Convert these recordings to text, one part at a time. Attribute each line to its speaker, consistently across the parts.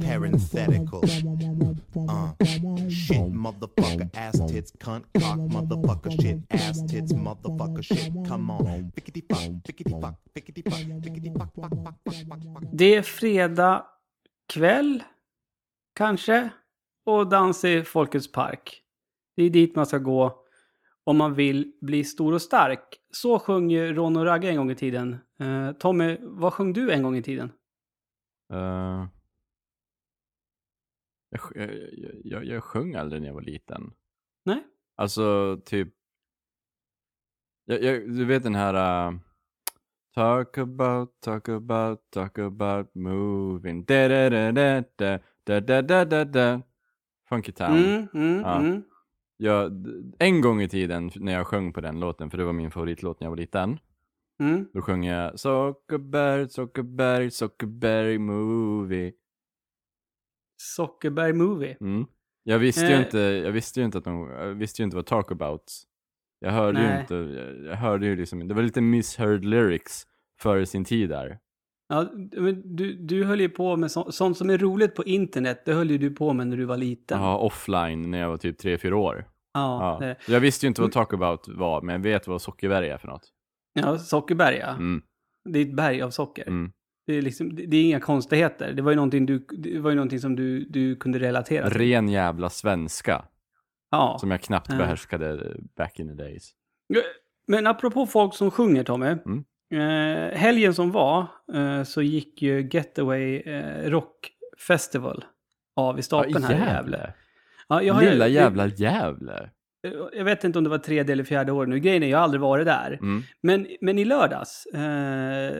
Speaker 1: Parenthetical. Uh. Shit, motherfucker, ass tits, cunt, cock, motherfucker, shit, ass tits, motherfucker, shit. Come on. Fickety fuck, fickety fuck, fickety fuck, fickety fuck, fuck, fuck, fuck, fuck, fuck.
Speaker 2: Det är fredag kväll, kanske, och dans i Folkets park. Det är dit man ska gå om man vill bli stor och stark. Så sjöng ju Ron och Ragge en gång i tiden. Eh, Tommy, vad sjöng du en gång i tiden?
Speaker 3: Eh, jag, jag, jag, jag sjöng aldrig när jag var liten.
Speaker 2: Nej?
Speaker 3: Alltså, typ... Jag, jag, du vet den här... uh, talk about, talk about, talk about moving. Da da da da da da da da da da. Funky Town.
Speaker 2: Mm, mm,
Speaker 3: Ja.
Speaker 2: mm.
Speaker 3: Jag, en gång i tiden när jag sjöng på den låten, för det var min favoritlåt när jag var liten.
Speaker 2: Mm.
Speaker 3: Då sjöng jag Sockerberg, Sockerberg, Sockerberg movie.
Speaker 2: Sockerberg Movie.
Speaker 3: Mm. Jag visste ju
Speaker 2: Eh.
Speaker 3: inte, jag visste ju inte att de, jag visste ju inte vad talk about. Jag hörde ju
Speaker 2: Nej.
Speaker 3: inte, jag, jag hörde ju liksom, det var lite misheard lyrics före sin tid där.
Speaker 2: Ja, men du, du höll ju på med så, sånt som är roligt på internet. Det höll ju du på med när du var liten.
Speaker 3: Jaha, offline när jag var typ 3-4 år.
Speaker 2: Ja,
Speaker 3: Ja. Jag visste ju inte vad talk about var, men jag vet vad Sockerberg är för något.
Speaker 2: ja Sockerberg ja.
Speaker 3: Mm,
Speaker 2: Det är ett berg av socker.
Speaker 3: mm.
Speaker 2: Det, är liksom, det, är inga konstigheter. Det var ju någonting, du, det var ju någonting som du, du kunde relatera till.
Speaker 3: Ren jävla svenska,
Speaker 2: Ja.
Speaker 3: som jag knappt
Speaker 2: Ja.
Speaker 3: behärskade back in the days.
Speaker 2: Men apropå folk som sjunger, Tommy.
Speaker 3: Mm.
Speaker 2: Eh, helgen som var eh, så gick ju Getaway eh, Rock Festival av i stapeln här i Gävle. Ja, jag har
Speaker 3: Lilla jävla Gävle.
Speaker 2: Jag vet inte om det var tredje eller fjärde år nu. Grejen är, jag har aldrig varit där.
Speaker 3: Mm.
Speaker 2: Men, men i lördags, eh,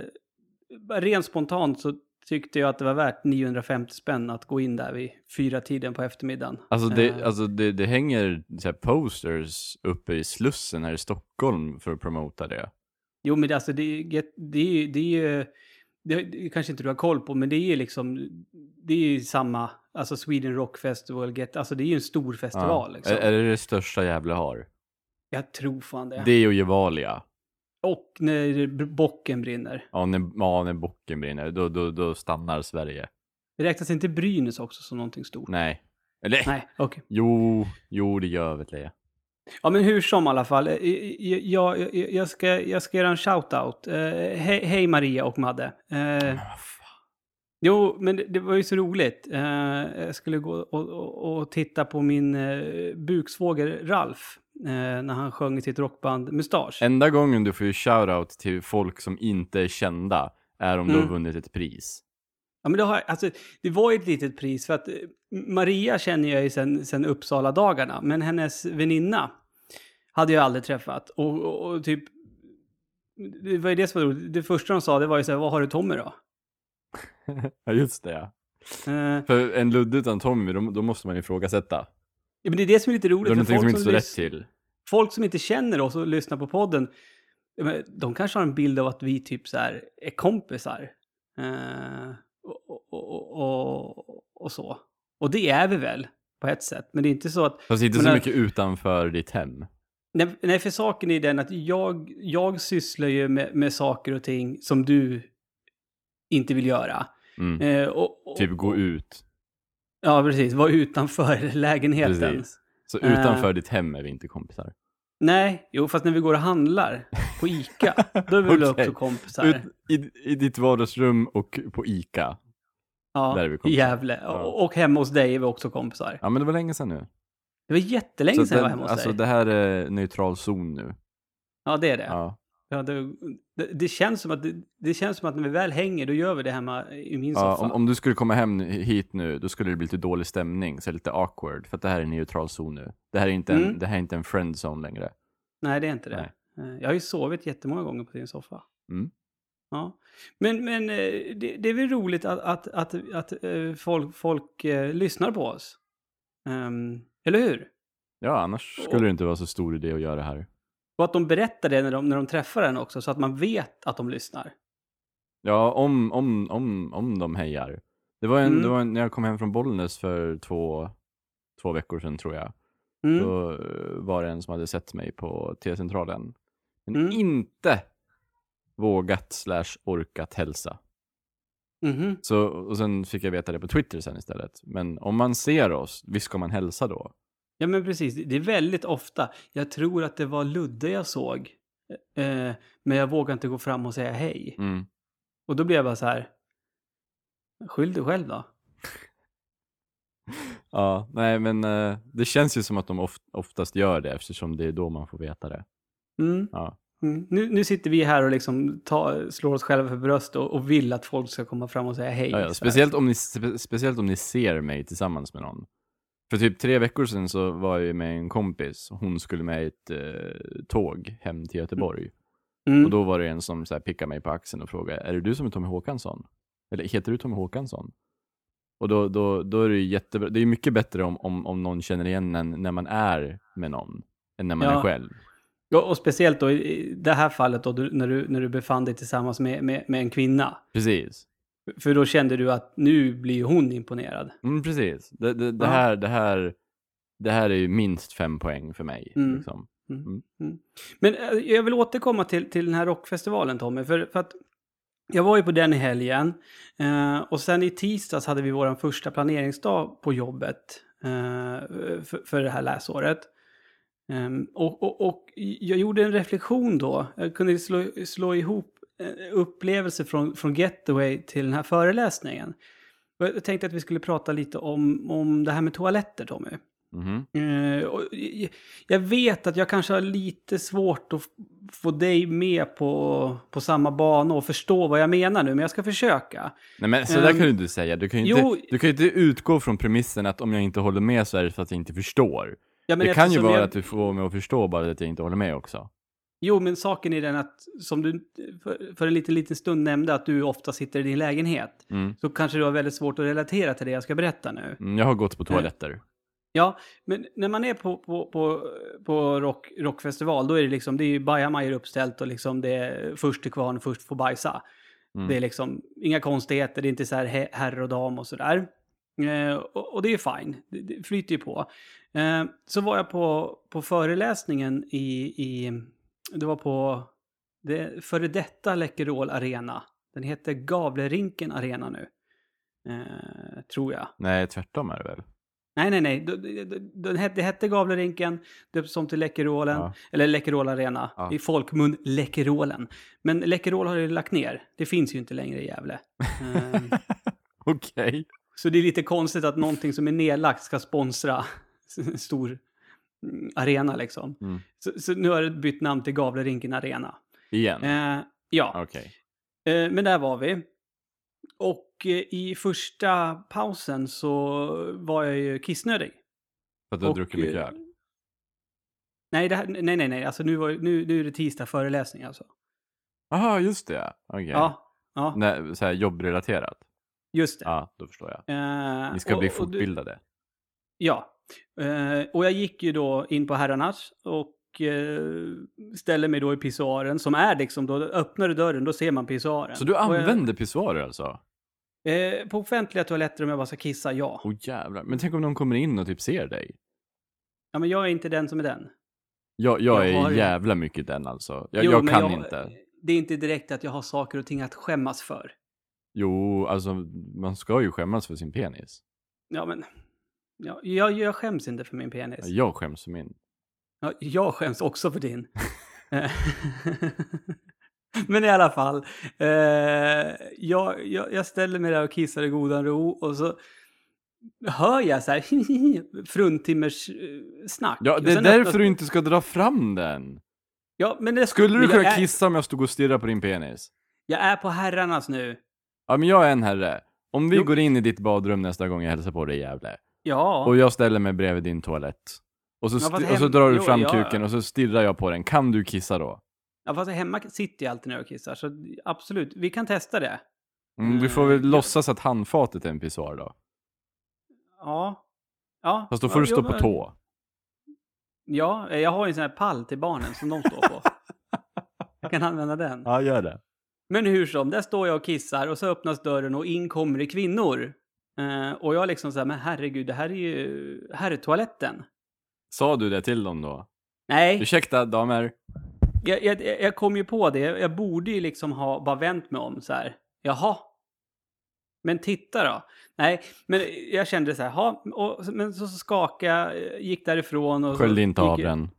Speaker 2: rent spontant så tyckte jag att det var värt 950 spänn att gå in där vid fyra tiden på eftermiddagen.
Speaker 3: Alltså, det,
Speaker 2: Eh,
Speaker 3: alltså det, det hänger så posters uppe i Slussen här i Stockholm för att promota det.
Speaker 2: Jo, men det, alltså, det, det, det ju... Det, det kanske inte du har koll på, men det är ju liksom... Det är ju samma... Alltså Sweden Rock Festival, get, alltså det är ju en stor festival.
Speaker 3: Ja.
Speaker 2: Liksom.
Speaker 3: Är, är det det största Gävle har?
Speaker 2: Jag tror fan det.
Speaker 3: Det och Gevalia.
Speaker 2: Och när bocken brinner.
Speaker 3: Ja, när, ja, när bocken brinner, då, då, då stannar Sverige.
Speaker 2: Det räknas inte Brynäs också som någonting stort?
Speaker 3: Nej. Eller,
Speaker 2: Nej, okej.
Speaker 3: jo, jo det gör väl det.
Speaker 2: Ja, men hur som i alla fall. Eh, Jag, jag, jag, jag, ska, jag ska göra en shout-out. Eh, hej, hej Maria och Madde. Eh,
Speaker 3: vad fan.
Speaker 2: jo, men det, det var ju så roligt. Eh, jag skulle gå och, och, och titta på min eh, buksvåger Ralf. Eh, när han sjöng i sitt rockband Mustasch.
Speaker 3: Enda gången du får ju shoutout till folk som inte är kända är om du
Speaker 2: Mm.
Speaker 3: har vunnit ett pris.
Speaker 2: Ja, men det, har, alltså, det var ju ett litet pris för att eh, Maria känner jag ju sen, sen Uppsala-dagarna. Men hennes väninna hade jag aldrig träffat. Och, och, och typ, det var ju det som var roligt. Det första de sa det var ju så här, vad har du Tommy då?
Speaker 3: ja, just det ja.
Speaker 2: Eh,
Speaker 3: För en Ludde utan Tommy, då, då måste man ifrågasätta.
Speaker 2: Ja, men det är det som är lite
Speaker 3: Det
Speaker 2: roligt.
Speaker 3: är
Speaker 2: för
Speaker 3: någonting som inte står rätt till.
Speaker 2: Folk som inte känner oss och lyssnar på podden, de kanske har en bild av att vi typ så här är kompisar. Eh, och, och, och, och, så. Och det är vi väl, på ett sätt. Men det är inte så att
Speaker 3: Fast inte så mycket utanför ditt hem.
Speaker 2: Nej, nej, för saken är den att jag, jag sysslar ju med, med saker och ting som du inte vill göra.
Speaker 3: Mm.
Speaker 2: Eh, och, och,
Speaker 3: Typ gå ut.
Speaker 2: Ja, precis. Vara utanför lägenheten.
Speaker 3: Precis. Så utanför ditt hem är vi inte kompisar.
Speaker 2: Nej, jo, fast när vi går och handlar på ICA, då är vi väl
Speaker 3: Okej.
Speaker 2: också kompisar.
Speaker 3: Ut, i, I ditt vardagsrum och på ICA.
Speaker 2: ja,
Speaker 3: där är vi kompisar.
Speaker 2: Gävle.
Speaker 3: Ja.
Speaker 2: Och, och hemma hos dig är vi också kompisar.
Speaker 3: Ja men det var länge sedan nu.
Speaker 2: Det var jättelänge sedan jag var hemma hos
Speaker 3: alltså
Speaker 2: dig.
Speaker 3: det här är neutral zon nu.
Speaker 2: Ja, det är det.
Speaker 3: Ja.
Speaker 2: Ja, det, det, det, känns som att, det, det känns som att när vi väl hänger, då gör vi det hemma i min
Speaker 3: Ja,
Speaker 2: soffa.
Speaker 3: om, om du skulle komma hem hit nu, då skulle det bli lite dålig stämning, så lite awkward, för att det här är neutral zon nu. Det här är inte en,
Speaker 2: Mm.
Speaker 3: det här är inte en friendzone längre.
Speaker 2: Nej, det är inte det.
Speaker 3: Nej.
Speaker 2: Eh, Jag har ju sovit jättemånga gånger på din soffa.
Speaker 3: Mm.
Speaker 2: Ja. Men, men eh, det, det är väl roligt att, att, att, att eh, folk, folk lyssnar på oss. Ehm, eller hur?
Speaker 3: Ja, annars skulle det inte vara så stor idé att göra det här.
Speaker 2: Och att de berättar det när de, när de träffar en också, så att man vet att de lyssnar.
Speaker 3: Ja, om, om, om, om de hejar. Det var, en,
Speaker 2: Mm.
Speaker 3: det var en, när jag kom hem från Bollnäs för två, två veckor sedan tror jag.
Speaker 2: Mm.
Speaker 3: Då eh, var det en som hade sett mig på T-centralen. Men
Speaker 2: Mm.
Speaker 3: inte vågat slash orkat hälsa.
Speaker 2: Mhm.
Speaker 3: Så, och sen fick jag veta det på Twitter sen istället. Men om man ser oss, visst ska man hälsa då?
Speaker 2: Ja, men precis. Det är väldigt ofta. Jag tror att det var Ludde jag såg. Eh, men jag vågar inte gå fram och säga hej.
Speaker 3: Mm.
Speaker 2: Och då blev jag bara så här. Skyll dig själv då.
Speaker 3: Ja, nej men eh, det känns ju som att de of, oftast gör det eftersom det är då man får veta det.
Speaker 2: Mm.
Speaker 3: Ja.
Speaker 2: Mm. Nu, nu sitter vi här och liksom tar, slår oss själva för bröst och, och vill att folk ska komma fram och säga hej.
Speaker 3: Ja, ja, speciellt, om ni, spe, speciellt om ni ser mig tillsammans med någon. För typ tre veckor sedan så var jag med en kompis, hon skulle med i ett eh, tåg hem till Göteborg.
Speaker 2: Mm.
Speaker 3: Och då var det en som så här, pickade mig på axeln och frågade, är det du som är Tommy Håkansson? Eller heter du Tommy Håkansson? Och då, då, då är det ju jättebra, det är mycket bättre om, om, om någon känner igen en när man är med någon, än när man
Speaker 2: Ja.
Speaker 3: är själv.
Speaker 2: Och, och speciellt då i det här fallet då, när, du, när du befann dig tillsammans med, med, med en kvinna.
Speaker 3: Precis.
Speaker 2: För då kände du att nu blir hon imponerad.
Speaker 3: Mm, precis. Det, det, det, här, det, här, det här är ju minst fem poäng för mig.
Speaker 2: Mm.
Speaker 3: Liksom.
Speaker 2: Mm.
Speaker 3: Mm.
Speaker 2: Mm. Men eh, jag vill återkomma till, till den här rockfestivalen Tommy. För, för att jag var ju på den i helgen. Eh, och sen i tisdags hade vi vår första planeringsdag på jobbet. Eh, för, för det här läsåret. Ehm, och, och, och jag gjorde en reflektion då. Jag kunde slå, slå ihop eh, upplevelser från, från Getaway till den här föreläsningen. Jag tänkte att vi skulle prata lite om, om det här med toaletter Tommy. Och jag- vet att jag kanske har lite svårt att få dig med på, på samma bana och förstå vad jag menar nu, men jag ska försöka.
Speaker 3: Nej men så där
Speaker 2: Ehm,
Speaker 3: kan du inte säga. Du kan ju
Speaker 2: jo.
Speaker 3: inte, du kan inte utgå från premissen att om jag inte håller med så är det för att jag inte förstår.
Speaker 2: Ja,
Speaker 3: det kan ju vara
Speaker 2: jag,
Speaker 3: att du får mig att förstå bara att jag inte håller med också.
Speaker 2: Jo, men saken är den att, som du för, för en liten, liten stund nämnde, att du ofta sitter i din lägenhet,
Speaker 3: Mm.
Speaker 2: så kanske du har väldigt svårt att relatera till det jag ska berätta nu.
Speaker 3: Mm, Jag har gått på toaletter.
Speaker 2: Ja, men när man är på, på, på, på rock, rockfestival, då är det liksom, det är ju bajamajor uppställt och liksom det är först till kvarn, först får bajsa.
Speaker 3: Mm.
Speaker 2: Det är liksom inga konstigheter, det är inte så här he- herr och dam och sådär. Eh, och, och det är fine, det, det flyter ju på. Eh, så var jag på, på föreläsningen i, i, det var på det före detta Läkerol Arena. Den heter Gavlerinken Arena nu. Eh, tror jag.
Speaker 3: Nej, tvärtom är det väl?
Speaker 2: Nej, nej, nej. D- d- d- Den hette, det hette Gavlerinken, döptes om till Läkerolen,
Speaker 3: Ja.
Speaker 2: eller Läkerol Arena.
Speaker 3: Ja.
Speaker 2: I folkmun Läkerolen. Men Läkerol har ju lagt ner. Det finns ju inte längre i Gävle. Ehm,
Speaker 3: Okej.
Speaker 2: så det är lite konstigt att någonting som är nedlagt ska sponsra stor arena liksom.
Speaker 3: Mm.
Speaker 2: Så, så nu har det bytt namn till Gavlerinken Arena.
Speaker 3: Igen?
Speaker 2: Eh, ja,
Speaker 3: Okej.
Speaker 2: Eh, men där var vi. Och eh, i första pausen så var jag ju kissnödig.
Speaker 3: För att du har druckit mycket
Speaker 2: eh,
Speaker 3: öl?
Speaker 2: Nej, här, nej, nej, nej. Alltså nu, var, nu, nu är det tisdag föreläsning alltså.
Speaker 3: Jaha, just det. Okej.
Speaker 2: Ja, ja,
Speaker 3: Nej, så här jobbrelaterat?
Speaker 2: just det.
Speaker 3: Ja, då förstår jag.
Speaker 2: Eh,
Speaker 3: Ni ska
Speaker 2: och-
Speaker 3: bli
Speaker 2: och du-
Speaker 3: fortbildade.
Speaker 2: Ja. Eh, och jag gick ju då in på herrarnas och eh, ställer mig då i pissoaren som är liksom då öppnar du dörren då ser man pissoaren.
Speaker 3: Så du
Speaker 2: Och jag-
Speaker 3: använder pissoarer alltså?
Speaker 2: Eh, på offentliga toaletter om jag bara ska kissa, ja.
Speaker 3: Åh jävlar. Men tänk om någon kommer in och typ ser dig?
Speaker 2: Ja, men jag är inte den som är den.
Speaker 3: Jag, jag,
Speaker 2: Jag har
Speaker 3: är
Speaker 2: ju-
Speaker 3: jävla mycket den alltså. Jag,
Speaker 2: Jo,
Speaker 3: jag kan inte.
Speaker 2: Det är inte direkt att jag har saker och ting att skämmas för.
Speaker 3: Jo, alltså man ska ju skämmas för sin penis.
Speaker 2: Ja, men... Ja, jag, jag skäms inte för min penis.
Speaker 3: Jag skäms för min.
Speaker 2: Ja, jag skäms också för din. Men i alla fall. Eh, jag, jag, jag ställer mig där och kissar i godan ro och så hör jag så här fruntimmers eh, snack.
Speaker 3: Ja, det är därför
Speaker 2: öppnas-
Speaker 3: du inte ska dra fram den.
Speaker 2: Ja, men det,
Speaker 3: Skulle du kunna
Speaker 2: är,
Speaker 3: kissa om jag stod och stirrade på din penis?
Speaker 2: Jag är på herrarnas nu.
Speaker 3: Ja, men jag är en herre. Om vi
Speaker 2: Jo.
Speaker 3: går in i ditt badrum nästa gång jag hälsar på dig i Gävle.
Speaker 2: Ja.
Speaker 3: Och jag ställer mig bredvid din toalett. Och så,
Speaker 2: Ja,
Speaker 3: och så drar du
Speaker 2: jo,
Speaker 3: fram
Speaker 2: ja.
Speaker 3: kuken och så stirrar jag på den. Kan du kissa då?
Speaker 2: ja, fast hemma sitter jag alltid när jag kissar, så absolut, vi kan testa det.
Speaker 3: Mm, du får väl
Speaker 2: Eh,
Speaker 3: låtsas att handfatet är en pissoar då.
Speaker 2: Ja. Ja.
Speaker 3: Fast då får
Speaker 2: ja,
Speaker 3: du stå
Speaker 2: jo,
Speaker 3: på tå.
Speaker 2: Ja, jag har ju en sån här pall till barnen som de står på. jag kan använda den.
Speaker 3: Ja, gör det.
Speaker 2: Men hur som, där står jag och kissar och så öppnas dörren och in kommer det kvinnor. Eh, och jag liksom så här, men herregud, det här är ju herrtoaletten.
Speaker 3: Sa du det till dem då?
Speaker 2: Nej,
Speaker 3: Ursäkta damer.
Speaker 2: jag, jag, jag kom ju på det. Jag borde ju liksom ha bara vänt mig om så här. Jaha. Men titta då. Nej, men jag kände så här, ha, och, men så skakade jag, gick därifrån och...
Speaker 3: Sköljde inte
Speaker 2: gick
Speaker 3: av den.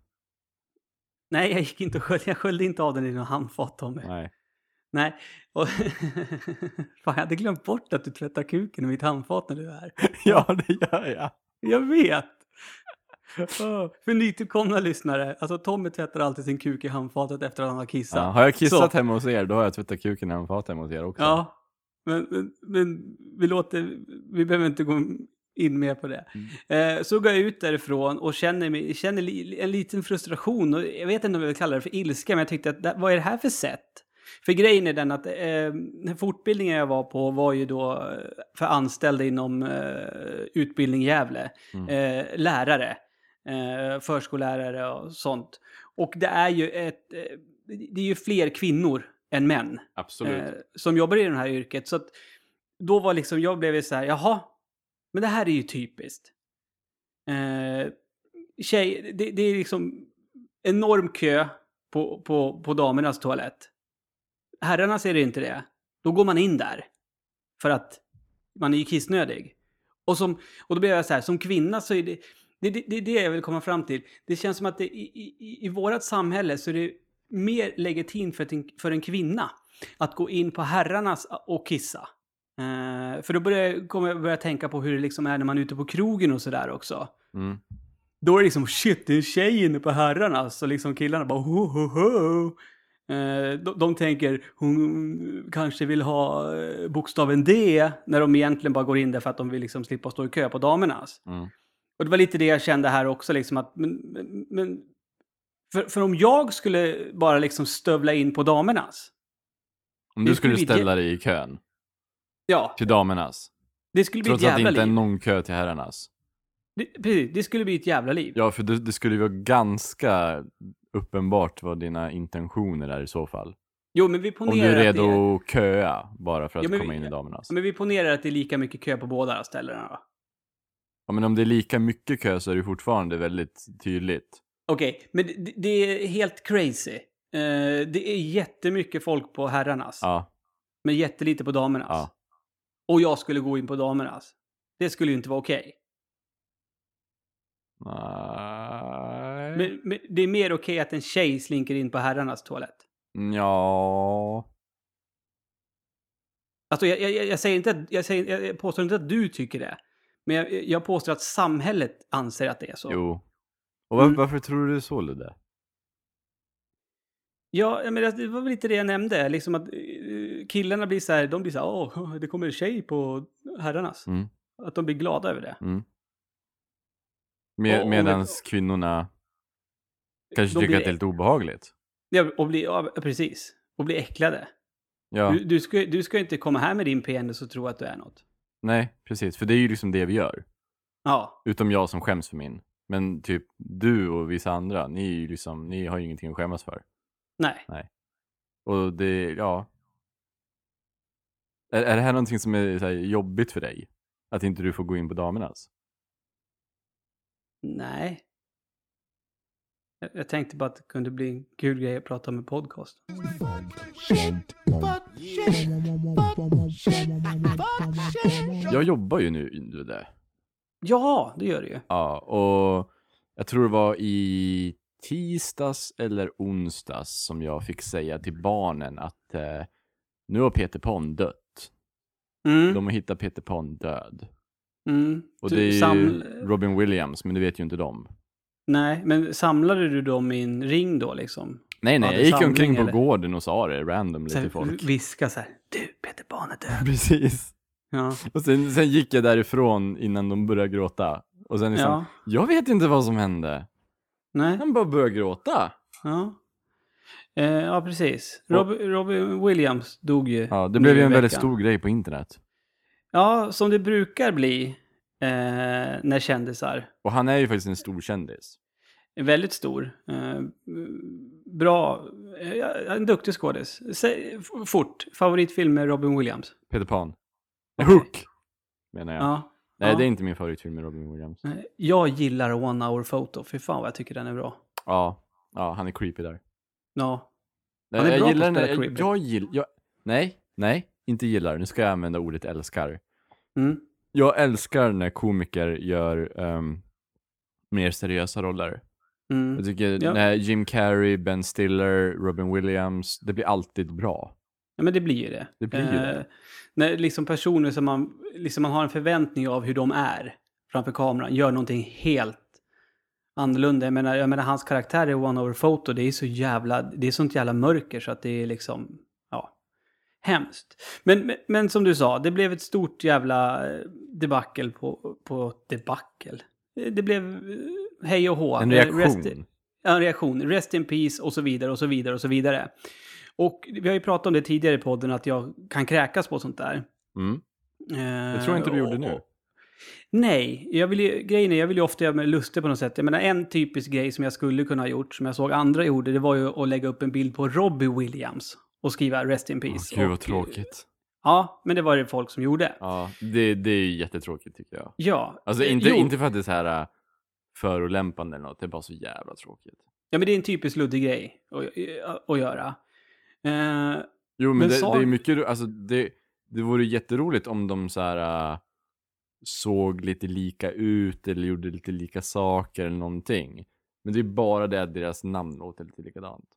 Speaker 2: Nej, jag gick inte och sköljde, jag sköljde inte av den i någon handfat Tommy.
Speaker 3: Nej.
Speaker 2: Nej. Och Fan, jag hade glömt bort att du tvättar kuken i mitt handfat när du är här.
Speaker 3: Ja, det gör jag.
Speaker 2: Jag vet! För nytillkomna lyssnare, alltså Tommy tvättar alltid sin kuk i handfatet efter att han har kissat.
Speaker 3: Ja, har jag kissat
Speaker 2: Så.
Speaker 3: hemma hos er, då har jag tvättat kuken i handfatet hemma hos er också.
Speaker 2: Ja, men, men, men vi låter, vi behöver inte gå in mer på det.
Speaker 3: Mm.
Speaker 2: Eh, så går jag ut därifrån och känner, mig, känner li, en liten frustration. Och jag vet inte om jag vill kalla det för ilska, men jag tyckte att vad är det här för sätt? För grejen är den att eh, fortbildningen jag var på var ju då eh, för anställda inom eh, utbildning Gävle.
Speaker 3: Mm.
Speaker 2: Eh, lärare, eh, förskollärare och sånt. Och det är ju ett, eh, det är ju fler kvinnor än män
Speaker 3: Absolut.
Speaker 2: eh, som jobbar i det här yrket. Så att då var liksom, jag blev så här, jaha, men det här är ju typiskt. Eh, tjej, det, det är liksom enorm kö på, på, på damernas toalett. Herrarna ser inte det. Då går man in där. För att man är ju kissnödig. Och, som, och då blir jag så här, som kvinna så är det, det, det, det är det jag vill komma fram till. Det känns som att det, i, i, i vårt samhälle så är det mer legitimt för, en, för en kvinna att gå in på herrarnas och kissa. Eh, för då börjar, kommer jag börja tänka på hur det liksom är när man är ute på krogen och sådär också.
Speaker 3: Mm.
Speaker 2: Då är det liksom shit, det är en tjej inne på herrarna. Så liksom killarna bara ho, ho, ho. Eh, de, de tänker hon kanske vill ha eh, bokstaven D när de egentligen bara går in där för att de vill liksom slippa stå i kö på damernas.
Speaker 3: Mm.
Speaker 2: Och det var lite det jag kände här också liksom att men, men, för, för om jag skulle bara liksom stövla in på damernas.
Speaker 3: Om du skulle ställa dig i kön
Speaker 2: Ja,
Speaker 3: till damernas,
Speaker 2: det skulle bli
Speaker 3: trots
Speaker 2: ett
Speaker 3: att det
Speaker 2: jävla
Speaker 3: inte är
Speaker 2: liv.
Speaker 3: någon kö till herrarnas.
Speaker 2: Det, precis, det skulle bli ett jävla liv.
Speaker 3: Ja, för det, det skulle ju vara ganska uppenbart vad dina intentioner är i så fall.
Speaker 2: Jo, men vi
Speaker 3: Om
Speaker 2: ponerar
Speaker 3: du är
Speaker 2: att det
Speaker 3: redo att köa bara för att
Speaker 2: Ja,
Speaker 3: komma
Speaker 2: vi-
Speaker 3: in i damernas.
Speaker 2: Men vi ponerar att det är lika mycket kö på båda ställena då.
Speaker 3: Ja, men om det är lika mycket kö så är det fortfarande väldigt tydligt.
Speaker 2: Okej, men det, det är helt crazy. Eh, det är jättemycket folk på herrarnas,
Speaker 3: Ja,
Speaker 2: men jättelite på damernas.
Speaker 3: ja.
Speaker 2: Och jag skulle gå in på damernas. Det skulle ju inte vara okej.
Speaker 3: Nej.
Speaker 2: Men, men det är mer okej att en tjej slinker in på herrarnas toalett.
Speaker 3: Ja.
Speaker 2: Alltså jag, jag, jag, säger inte jag, säger, jag påstår inte att du tycker det. Men jag, jag påstår att samhället anser att det är så.
Speaker 3: Jo. Och var,
Speaker 2: Mm.
Speaker 3: varför tror du det är så Ludde?
Speaker 2: Ja, menar, det var väl lite det jag nämnde. Liksom att eh, killarna blir så här, de blir så här, åh, det kommer en tjej på herrarnas.
Speaker 3: Mm.
Speaker 2: Att de blir glada över det.
Speaker 3: Mm. Med, medans kvinnorna kanske tycker
Speaker 2: blir-
Speaker 3: att det är lite obehagligt.
Speaker 2: Ja, och blir, ja, precis. Och blir äcklade.
Speaker 3: Ja,
Speaker 2: Du, du, ska, du ska inte komma här med din penis och tro att du är något.
Speaker 3: nej, precis. För det är ju liksom det vi gör.
Speaker 2: Ja,
Speaker 3: Utom jag som skäms för min. Men typ du och vissa andra, ni är ju liksom, ni har ju ingenting att skämmas för.
Speaker 2: nej.
Speaker 3: Och det, ja. Är, är det här någonting som är så här, jobbigt för dig? Att inte du får gå in på damernas?
Speaker 2: Nej. Jag, jag tänkte bara att det kunde bli en kul grej att prata om i podcast.
Speaker 3: Jag jobbar ju nu, du det.
Speaker 2: Ja, det gör det ju.
Speaker 3: Ja, och jag tror det var i tisdags eller onsdags som jag fick säga till barnen att eh, nu har Peter Pan dött.
Speaker 2: Mm,
Speaker 3: De har hittat Peter Pan död.
Speaker 2: Mm.
Speaker 3: Och
Speaker 2: Du
Speaker 3: det är ju
Speaker 2: saml-
Speaker 3: Robin Williams, men det vet ju inte de.
Speaker 2: Nej, men samlade du dem i en ring då liksom?
Speaker 3: Nej, nej, jag gick
Speaker 2: samling,
Speaker 3: omkring på
Speaker 2: eller?
Speaker 3: gården och sa det randomly
Speaker 2: Så
Speaker 3: till folk.
Speaker 2: viska så här, du Peter Pan är död.
Speaker 3: Precis.
Speaker 2: Ja.
Speaker 3: Och sen, sen gick jag därifrån innan de började gråta. Och sen liksom,
Speaker 2: ja.
Speaker 3: jag vet inte vad som hände.
Speaker 2: Nej.
Speaker 3: Han bara började gråta.
Speaker 2: Ja. Eh, ja, precis. Rob, Robin Williams dog ju.
Speaker 3: Ja, det blev ju en väldigt stor grej på internet.
Speaker 2: Ja, som det brukar bli eh, när kändisar.
Speaker 3: Och han är ju faktiskt en stor kändis.
Speaker 2: Väldigt stor. Eh, bra eh, en duktig skådis. Säg fort, favoritfilm med Robin Williams.
Speaker 3: Peter Pan.
Speaker 2: Okej.
Speaker 3: Hook! Menar jag.
Speaker 2: Ja.
Speaker 3: Nej,
Speaker 2: ja.
Speaker 3: det är inte min favoritfilm med Robin Williams.
Speaker 2: Jag gillar One Hour Photo. Fy fan vad jag tycker den är bra.
Speaker 3: Ja, ja han är creepy där.
Speaker 2: Ja.
Speaker 3: Nej,
Speaker 2: Han är
Speaker 3: jag
Speaker 2: bra på
Speaker 3: gillar
Speaker 2: att
Speaker 3: den
Speaker 2: spela creepy.
Speaker 3: jag, gillar, jag, nej, nej, inte gillar. Nu ska jag använda ordet älskar.
Speaker 2: Mm.
Speaker 3: Jag älskar när komiker gör ehm, mer seriösa roller.
Speaker 2: Mm.
Speaker 3: Jag tycker
Speaker 2: Ja.
Speaker 3: när Jim Carrey, Ben Stiller, Robin Williams, det blir alltid bra.
Speaker 2: Ja, men det blir ju det.
Speaker 3: Det blir ju det.
Speaker 2: Eh, När liksom personer som man, liksom man har en förväntning av hur de är framför kameran gör någonting helt annorlunda. Jag menar, jag menar hans karaktär i One Hour Photo, det är så jävla, det är sånt jävla mörker så att det är liksom, hemskt. Men, men, som du sa, det blev ett stort jävla eh, debacle på, på debacle. Eh, Det blev eh, hej och hå.
Speaker 3: En
Speaker 2: rest-
Speaker 3: reaktion.
Speaker 2: Ja, en reaktion. Rest in peace och så vidare och så vidare och så vidare. Och vi har ju pratat om det tidigare i podden att jag kan kräkas på sånt där.
Speaker 3: Mm. Det tror jag inte du gjorde
Speaker 2: och-
Speaker 3: nu.
Speaker 2: Nej, jag vill ju, grejen är jag vill ju ofta göra mig lustig på något sätt. Jag menar en typisk grej som jag skulle kunna ha gjort, som jag såg andra gjorde, det var ju att lägga upp en bild på Robbie Williams och skriva Rest in
Speaker 3: Åh,
Speaker 2: peace.
Speaker 3: Gud vad
Speaker 2: Och-
Speaker 3: tråkigt.
Speaker 2: Ja, men det var det folk som gjorde.
Speaker 3: Ja, det, det är jättetråkigt tycker jag.
Speaker 2: Ja.
Speaker 3: Alltså
Speaker 2: Eh,
Speaker 3: inte,
Speaker 2: jo.
Speaker 3: inte för att det är så här äh, förolämpande eller något, det är bara så jävla tråkigt.
Speaker 2: Ja, men det är en typisk luddig grej att, att göra. Eh,
Speaker 3: Jo men,
Speaker 2: Men
Speaker 3: det,
Speaker 2: sa-
Speaker 3: det är mycket, alltså det, det vore jätteroligt om de så här såg lite lika ut eller gjorde lite lika saker eller någonting. Men det är bara det att deras namn låter lite likadant.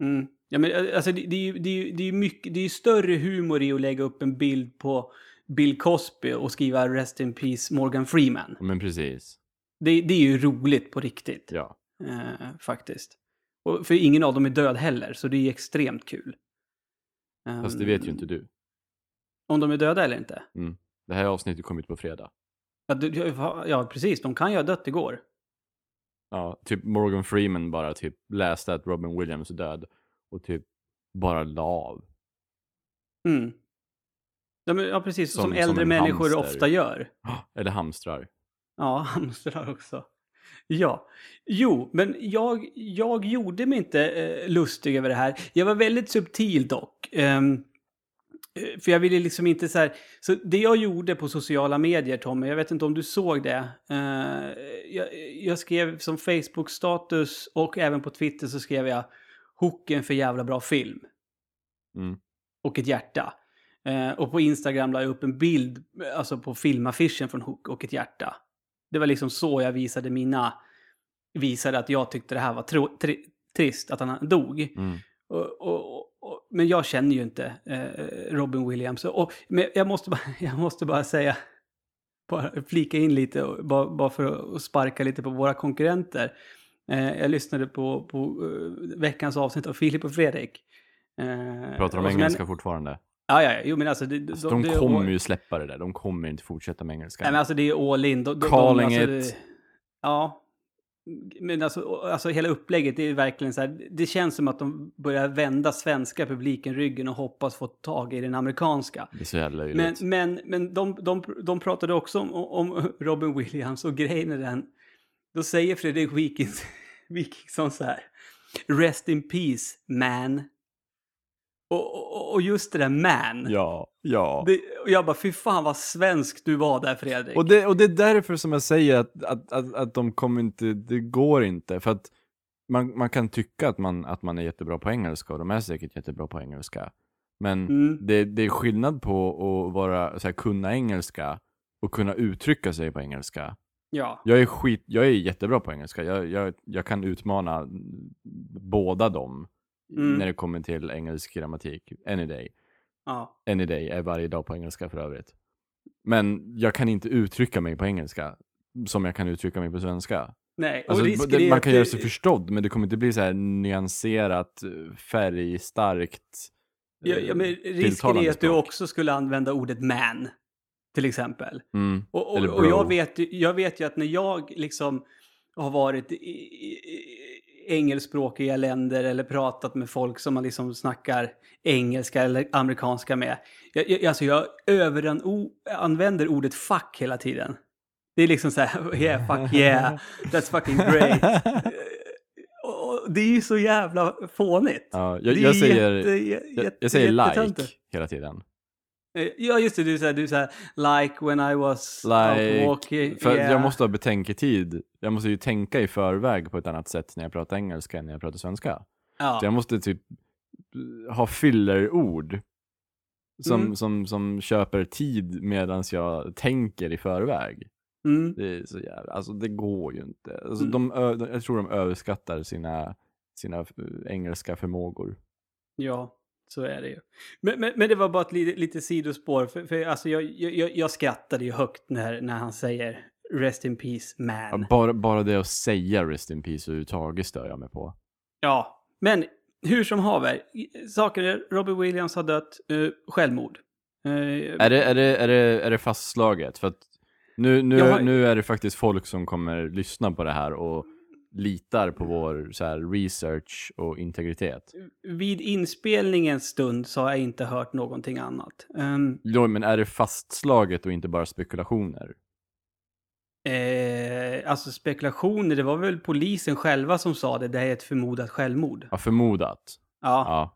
Speaker 2: Mm. Ja, men eh, alltså det, det, är ju- det, är ju- det är ju mycket, det är ju större humor i att lägga upp en bild på Bill Cosby och skriva Rest in Peace Morgan Freeman.
Speaker 3: Men precis,
Speaker 2: Det, det är ju roligt på riktigt,
Speaker 3: ja.
Speaker 2: eh, faktiskt. Och för ingen av dem är död heller, så det är extremt kul.
Speaker 3: Fast det vet ju
Speaker 2: Ehm,
Speaker 3: inte du.
Speaker 2: Om de är döda eller inte?
Speaker 3: Det här avsnittet kom ut på fredag.
Speaker 2: Ja, ja, precis. De kan ju ha dött igår.
Speaker 3: Ja, typ Morgan Freeman bara typ läste att Robin Williams är död och typ bara la av.
Speaker 2: Mm. Ja, men, ja, precis. Som,
Speaker 3: Som- som
Speaker 2: äldre
Speaker 3: en
Speaker 2: människor
Speaker 3: hamster.
Speaker 2: ofta gör.
Speaker 3: Eller hamstrar.
Speaker 2: Ja, hamstrar också. Ja, jo, men jag, jag gjorde mig inte eh, lustig över det här. Jag var väldigt subtil dock. Eh, för jag ville liksom inte så här... Så det jag gjorde på sociala medier, Tommy, jag vet inte om du såg det. Eh, jag, jag skrev som Facebook-status och även på Twitter så skrev jag Hook är en för jävla bra film.
Speaker 3: Mm.
Speaker 2: Och ett hjärta. Eh, och på Instagram la jag upp en bild, alltså på filmaffischen från Hook och ett hjärta. Det var liksom så jag visade mina, visade att jag tyckte det här var tro, tri, trist att han dog.
Speaker 3: Mm.
Speaker 2: Och, men jag känner ju inte eh, Robin Williams. Och, men jag måste, bara, jag måste bara säga, bara flika in lite, och, bara, bara för att sparka lite på våra konkurrenter. Eh, jag lyssnade på, på eh, veckans avsnitt av Filip och Fredrik. Eh,
Speaker 3: Pratar de engelska
Speaker 2: en-
Speaker 3: fortfarande?
Speaker 2: Ja, ja, ja. Jo, men alltså... Det,
Speaker 3: Alltså,
Speaker 2: de,
Speaker 3: de kommer ju släppa det där, de kommer inte fortsätta med engelska.
Speaker 2: Nej, men alltså det är all in. De,
Speaker 3: Calling
Speaker 2: alltså,
Speaker 3: it.
Speaker 2: det- Ja. Men alltså, alltså hela upplägget är ju verkligen så här. Det känns som att de börjar vända svenska publiken ryggen och hoppas få tag i den amerikanska.
Speaker 3: Det är så jävla
Speaker 2: Men,
Speaker 3: löjligt.
Speaker 2: men, men de, de, de pratade också om, om Robin Williams och grejen är den. Då säger Fredrik Wikings, Wikingsson så här. Rest in peace, man. Och, och, och just det där man.
Speaker 3: Ja, ja.
Speaker 2: Det, och jag bara, fy fan vad svensk du var där Fredrik.
Speaker 3: Och det, och det är därför som jag säger att, att, att, att de kommer inte, det går inte. För att man, man kan tycka att man, att man är jättebra på engelska och de är säkert jättebra på engelska. Men
Speaker 2: Mm.
Speaker 3: det, det är skillnad på att vara, så här, kunna engelska och kunna uttrycka sig på engelska.
Speaker 2: Ja.
Speaker 3: Jag är, skit, jag är jättebra på engelska. Jag, jag, jag kan utmana båda dem
Speaker 2: Mm.
Speaker 3: när det kommer till engelsk grammatik. Any day.
Speaker 2: Ja.
Speaker 3: Any day är varje dag på engelska för övrigt. Men jag kan inte uttrycka mig på engelska som jag kan uttrycka mig på svenska.
Speaker 2: Nej, och
Speaker 3: Alltså, det, man kan göra sig förstådd, men det kommer inte bli så här nyanserat, färgstarkt,
Speaker 2: Ja, ja, men risken är att du
Speaker 3: språk.
Speaker 2: också skulle använda ordet man. Till exempel.
Speaker 3: Mm.
Speaker 2: Och, och, och jag, vet, jag vet ju att när jag liksom har varit i, i, engelskspråkiga länder eller pratat med folk som man liksom snackar engelska eller amerikanska med. Jag, jag, alltså jag överanvänder ordet fuck hela tiden. Det är liksom så här, yeah, fuck yeah, that's fucking great. Och- det är ju så jävla fånigt.
Speaker 3: Ja, jag, jag säger,
Speaker 2: jätte-
Speaker 3: jag,
Speaker 2: jätte-
Speaker 3: jag säger like hela tiden.
Speaker 2: Eh, Ja, just det. Du säger, du säger like when I was
Speaker 3: Like,
Speaker 2: out walking.
Speaker 3: För
Speaker 2: Yeah.
Speaker 3: jag måste ha betänketid. Jag måste ju tänka i förväg på ett annat sätt när jag pratar engelska än när jag pratar svenska.
Speaker 2: Ja.
Speaker 3: Så jag måste typ ha fillerord som,
Speaker 2: Mm.
Speaker 3: som, som köper tid medan jag tänker i förväg.
Speaker 2: Mm.
Speaker 3: Det är så jävla, alltså det går ju inte. Alltså
Speaker 2: Mm.
Speaker 3: de, jag tror de överskattar sina, sina eh, engelska förmågor.
Speaker 2: Ja, så är det ju. Men, men, men det var bara ett lite, lite sidospår. För, för alltså jag, jag, jag skrattade ju högt när, när han säger Rest in peace man.
Speaker 3: Ja, bara, bara det att säga Rest in Peace överhuvudtaget stör jag mig på.
Speaker 2: Ja, men hur som haver. Saken är, Robbie Williams har dött. Uh, självmord. Eh,
Speaker 3: Är det, är det, är det, är det fastslaget? För att nu, nu,
Speaker 2: har-
Speaker 3: nu är det faktiskt folk som kommer lyssna på det här och litar på vår så här, research och integritet.
Speaker 2: Vid inspelningens stund så har jag inte hört någonting annat. Um,
Speaker 3: Jo, men är det fastslaget och inte bara spekulationer?
Speaker 2: eh, alltså spekulationer, det var väl polisen själva som sa det. Det här är ett förmodat självmord.
Speaker 3: Ja, förmodat.
Speaker 2: Ja.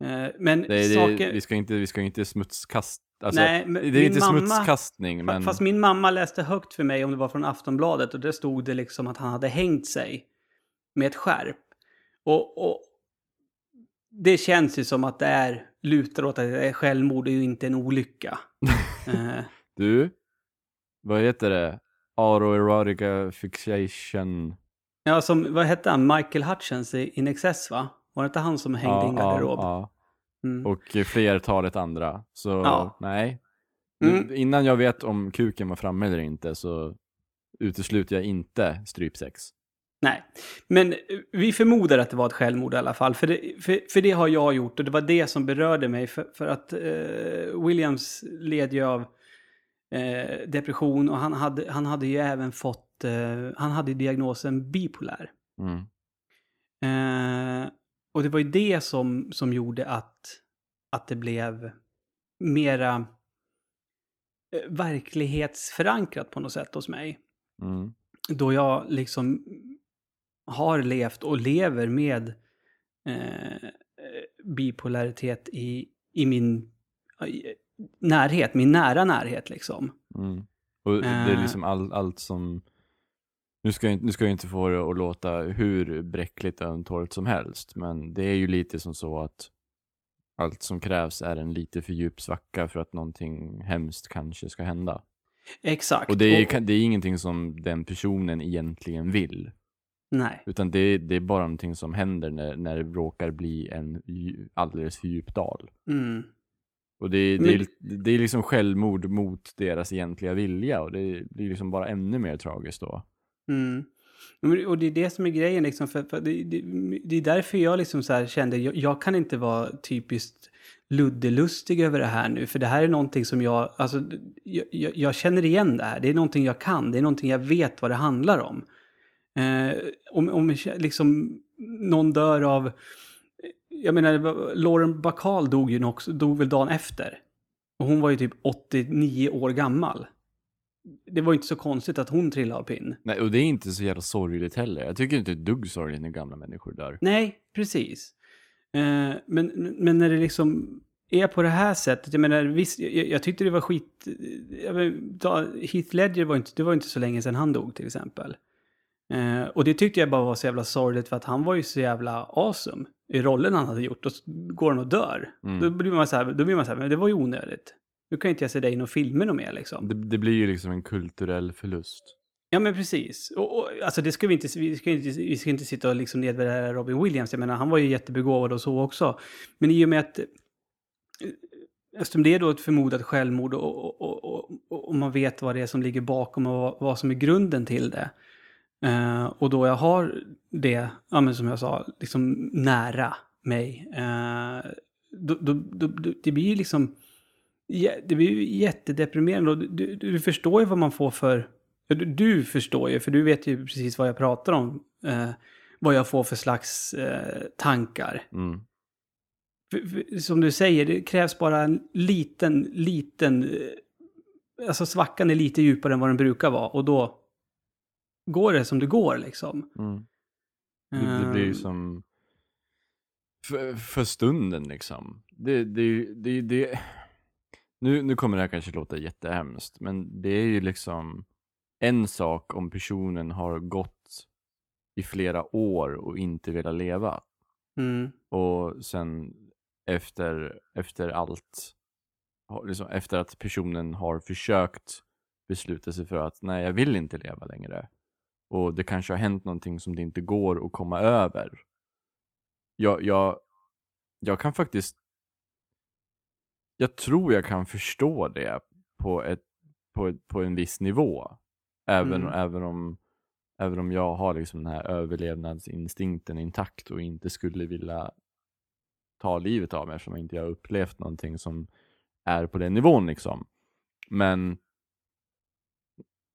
Speaker 3: Ja.
Speaker 2: Eh, men
Speaker 3: Det, det,
Speaker 2: saker...
Speaker 3: vi ska inte, vi ska inte smutskasta. Alltså,
Speaker 2: Nej,
Speaker 3: det är inte
Speaker 2: mamma-
Speaker 3: smutskastning, men...
Speaker 2: Fast min mamma läste högt för mig om det var från Aftonbladet och där stod det liksom att han hade hängt sig med ett skärp. Och, och det känns ju som att det är, lutar åt att det är självmord och inte en olycka. Eh,
Speaker 3: Du, vad heter det? Autoerotica fixation.
Speaker 2: ja, som, vad hette han? Michael Hutchins i In Excess, va? Var det inte han som hängde i en garderob?
Speaker 3: ja.
Speaker 2: Mm.
Speaker 3: Och flertalet andra. Så
Speaker 2: Ja.
Speaker 3: nej.
Speaker 2: Mm.
Speaker 3: Innan jag vet om kuken var framme eller inte så utesluter jag inte strypsex.
Speaker 2: Nej, men eh, vi förmodar att det var ett självmord i alla fall. För det, för, för det har jag gjort och det var det som berörde mig. För, för att eh, Williams led ju av eh, depression och han hade, han hade ju även fått, eh, han hade diagnosen bipolär.
Speaker 3: Mm.
Speaker 2: Och det var ju det som, som gjorde att, att det blev mera eh, verklighetsförankrat på något sätt hos mig
Speaker 3: Mm.
Speaker 2: då jag liksom har levt och lever med eh, bipolaritet i, i min i, närhet, min nära närhet liksom.
Speaker 3: Mm. Och det är
Speaker 2: Eh.
Speaker 3: liksom all, allt som... Nu ska, jag, inte- nu ska jag inte få det att låta hur bräckligt ömtåligt som helst, men det är ju lite som så att allt som krävs är en lite för djup svacka för att någonting hemskt kanske ska hända.
Speaker 2: Exakt.
Speaker 3: Och det är, det är ingenting som den personen egentligen vill.
Speaker 2: Nej.
Speaker 3: Utan det, är- det är bara någonting som händer när, när det råkar bli en alldeles för djup dal.
Speaker 2: Mm.
Speaker 3: Och det, är- det,
Speaker 2: Men-
Speaker 3: det är liksom självmord mot deras egentliga vilja och det blir liksom bara ännu mer tragiskt då.
Speaker 2: Mm. Och det är det som är grejen liksom. För, för det, det, det är därför jag liksom så här kände, jag, jag kan inte vara typiskt luddelustig över det här nu. För det här är någonting som jag, alltså, jag, jag, jag känner igen det här. Det är någonting jag kan, det är någonting jag vet vad det handlar om. Eh, om, om liksom någon dör av, jag menar, Lauren Bacall dog ju också, dog väl dagen efter. Och hon var ju typ 89 år gammal. Det var inte så konstigt att hon trillade av pinn.
Speaker 3: Nej, och det är inte så jävla sorgligt heller. Jag tycker inte det är dugg sorgligt när gamla människor dör.
Speaker 2: Nej, precis. Eh, men, men när det liksom är på det här sättet, jag menar visst, jag, jag tyckte det var skit... Menar, ta- Heath Ledger var inte, det var inte så länge sedan han dog till exempel. Eh, och det tyckte jag bara var så jävla sorgligt för att han var ju så jävla awesome i rollen han hade gjort och så går han och dör.
Speaker 3: Mm.
Speaker 2: Då blir man så här, då blir man så här, men det var ju onödigt. Nu kan inte jag se dig i några filmer något mer liksom.
Speaker 3: Det, det blir ju liksom en kulturell förlust.
Speaker 2: Ja men precis. Och, och, alltså det ska vi inte, vi ska inte, vi ska inte sitta och liksom nedvärdera Robin Williams. Jag menar han var ju jättebegåvad och så också. Men i och med att, eh, eftersom det är då ett förmodat självmord och, och, och, och, man vet vad det är som ligger bakom och vad, vad som är grunden till det. Eh, och då jag har det, ja men som jag sa, liksom nära mig. eh, då, då, då, det blir ju liksom, det blir ju jättedeprimerande. Och du, du, du förstår ju vad man får för Du, du förstår ju, för du vet ju precis vad jag pratar om. Eh, vad jag får för slags eh, tankar.
Speaker 3: Mm.
Speaker 2: För, för, som du säger, det krävs bara en liten, liten... Eh, alltså svackan är lite djupare än vad den brukar vara. Och då går det som det går liksom.
Speaker 3: Mm. Det, det blir
Speaker 2: Ehm,
Speaker 3: som för, för stunden liksom. Det, det, det, det, nu, nu kommer det här kanske låta jättehemskt, men det är ju liksom en sak om personen har gått i flera år och inte velat leva.
Speaker 2: Mm.
Speaker 3: Och sen efter, efter allt, liksom efter att personen har försökt besluta sig för att nej, jag vill inte leva längre. Och det kanske har hänt någonting som det inte går att komma över. Jag, jag, jag kan faktiskt, jag tror jag kan förstå det på, ett, på, ett, på en viss nivå. Även,
Speaker 2: Mm.
Speaker 3: även, om, även om jag har liksom den här överlevnadsinstinkten intakt och inte skulle vilja ta livet av mig eftersom jag inte har upplevt någonting som är på den nivån liksom. Men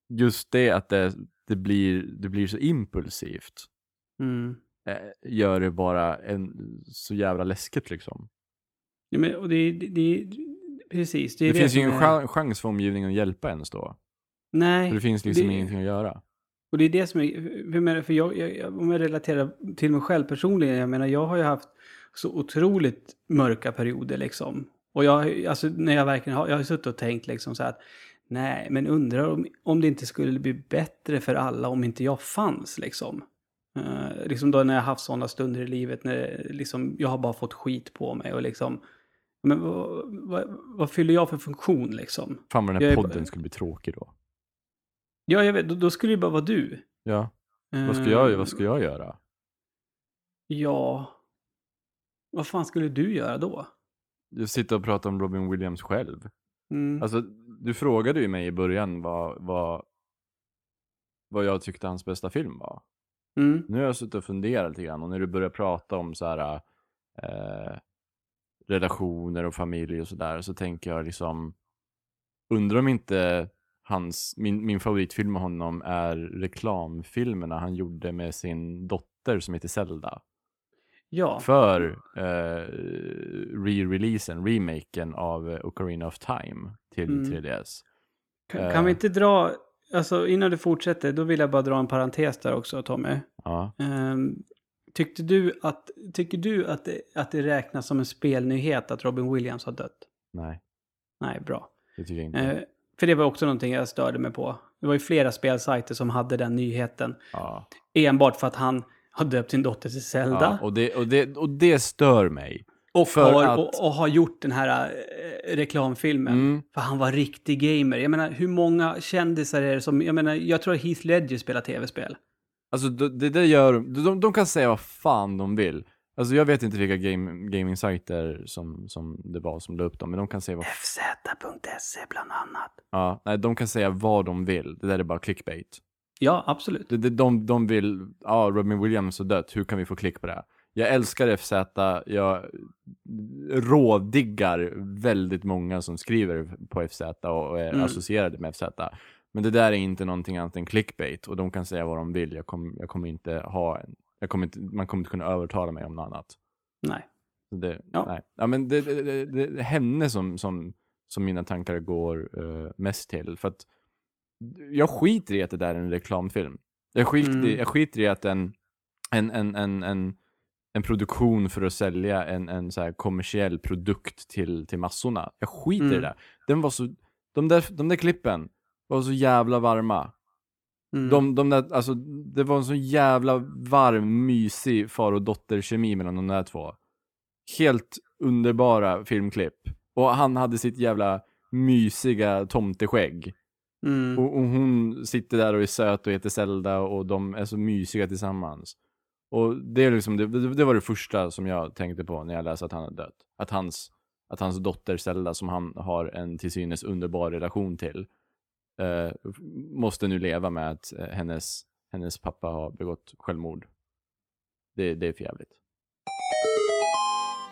Speaker 3: just det att det, det, blir, det blir så impulsivt
Speaker 2: Mm.
Speaker 3: eh, gör det bara en, så jävla läskigt liksom.
Speaker 2: Ja, men, och det, det, det, precis. Det,
Speaker 3: Det, finns ju ingen
Speaker 2: är-
Speaker 3: chan- chans för omgivningen att hjälpa ens då.
Speaker 2: Nej.
Speaker 3: För det finns liksom
Speaker 2: det-
Speaker 3: ingenting att göra.
Speaker 2: Och det är det som är, för jag, jag, om jag relaterar till mig själv personligen, jag menar jag har ju haft så otroligt mörka perioder liksom. Och jag, alltså när jag verkligen har, jag har suttit och tänkt liksom så här att nej, men undrar om, om det inte skulle bli bättre för alla om inte jag fanns liksom. Uh, liksom då när jag har haft sådana stunder i livet när liksom, jag har bara fått skit på mig och liksom, men vad, vad, vad fyller jag för funktion liksom?
Speaker 3: Fan vad den
Speaker 2: Jag
Speaker 3: här
Speaker 2: är
Speaker 3: podden
Speaker 2: bara-
Speaker 3: skulle bli tråkig då.
Speaker 2: Ja, jag vet, då, då skulle det bara vara du.
Speaker 3: Ja, vad ska jag, vad ska jag göra?
Speaker 2: Ja. Vad fan skulle du göra då?
Speaker 3: Jag sitter och pratar om Robin Williams själv.
Speaker 2: Mm.
Speaker 3: Alltså, du frågade ju mig i början vad, vad, vad jag tyckte hans bästa film var.
Speaker 2: Mm.
Speaker 3: Nu har jag suttit och funderat lite grann och när du börjar prata om så här eh, relationer och familj och sådär så tänker jag liksom undrar om inte hans, min, min favoritfilm med honom är reklamfilmerna han gjorde med sin dotter som heter Zelda.
Speaker 2: Ja.
Speaker 3: För eh, re-releasen, remaken av eh, Ocarina of Time till
Speaker 2: Mm.
Speaker 3: 3DS.
Speaker 2: Kan,
Speaker 3: eh.
Speaker 2: kan vi inte dra, alltså innan du fortsätter, då vill jag bara dra en parentes där också Tommy.
Speaker 3: Ja,
Speaker 2: Ehm, tyckte du att, tycker du att det, att det räknas som en spelnyhet att Robin Williams har dött?
Speaker 3: nej,
Speaker 2: Nej, bra.
Speaker 3: det tycker jag inte.
Speaker 2: Eh, för det var också någonting jag störde mig på. Det var ju flera spelsajter som hade den nyheten.
Speaker 3: ja.
Speaker 2: Enbart för att han har döpt sin dotter till Zelda.
Speaker 3: Ja, och, det, och, det, och det stör mig.
Speaker 2: Och,
Speaker 3: För
Speaker 2: har,
Speaker 3: att-
Speaker 2: och, och har gjort den här eh, reklamfilmen.
Speaker 3: Mm.
Speaker 2: För han var riktig gamer. Jag menar, hur många kändisar är det som... Jag menar, jag tror att Heath Ledger spelar tv-spel.
Speaker 3: Alltså det, det där gör de, de, de kan säga vad fan de vill. Alltså jag vet inte vilka game, gaming-sajter som, som det var som la upp dem, men de kan säga vad,
Speaker 2: FZ.se bland annat.
Speaker 3: ja, nej, de kan säga vad de vill. Det där är bara clickbait.
Speaker 2: Ja, absolut.
Speaker 3: Det, det, de, de vill, ja, Robin Williams har dött, hur kan vi få klick på det? Jag älskar FZ, jag rådiggar väldigt många som skriver på FZ och är
Speaker 2: Mm.
Speaker 3: associerade med FZ. Men det där är inte någonting annat än clickbait och de kan säga vad de vill. Jag kommer, jag kommer inte ha en, jag kommer inte, man kommer inte kunna övertala mig om något annat.
Speaker 2: Nej.
Speaker 3: Det,
Speaker 2: Ja.
Speaker 3: nej. ja, men det, det, det, det är henne som, som, som mina tankar går eh, mest till. För att jag skiter i att det där är en reklamfilm. Jag skiter, i,
Speaker 2: Mm.
Speaker 3: jag skiter i att en, en, en, en, en, en produktion för att sälja en, en så här kommersiell produkt till, till massorna. Jag skiter i
Speaker 2: Mm.
Speaker 3: det. Den var så, de, där, de där klippen var så jävla varma.
Speaker 2: Mm.
Speaker 3: De, de där, alltså, det var en så jävla varm, mysig far och dotter-kemi mellan de där två. Helt underbara filmklipp. Och han hade sitt jävla mysiga tomteskägg.
Speaker 2: Mm.
Speaker 3: Och, och hon sitter där och är söt och heter Zelda och de är så mysiga tillsammans. Och det, är liksom, det, det var det första som jag tänkte på när jag läste att han hade dött. Att hans, att hans dotter Zelda, som han har en till synes underbar relation till, eh, måste nu leva med att eh, hennes, hennes pappa har begått självmord. Det, det är för jävligt.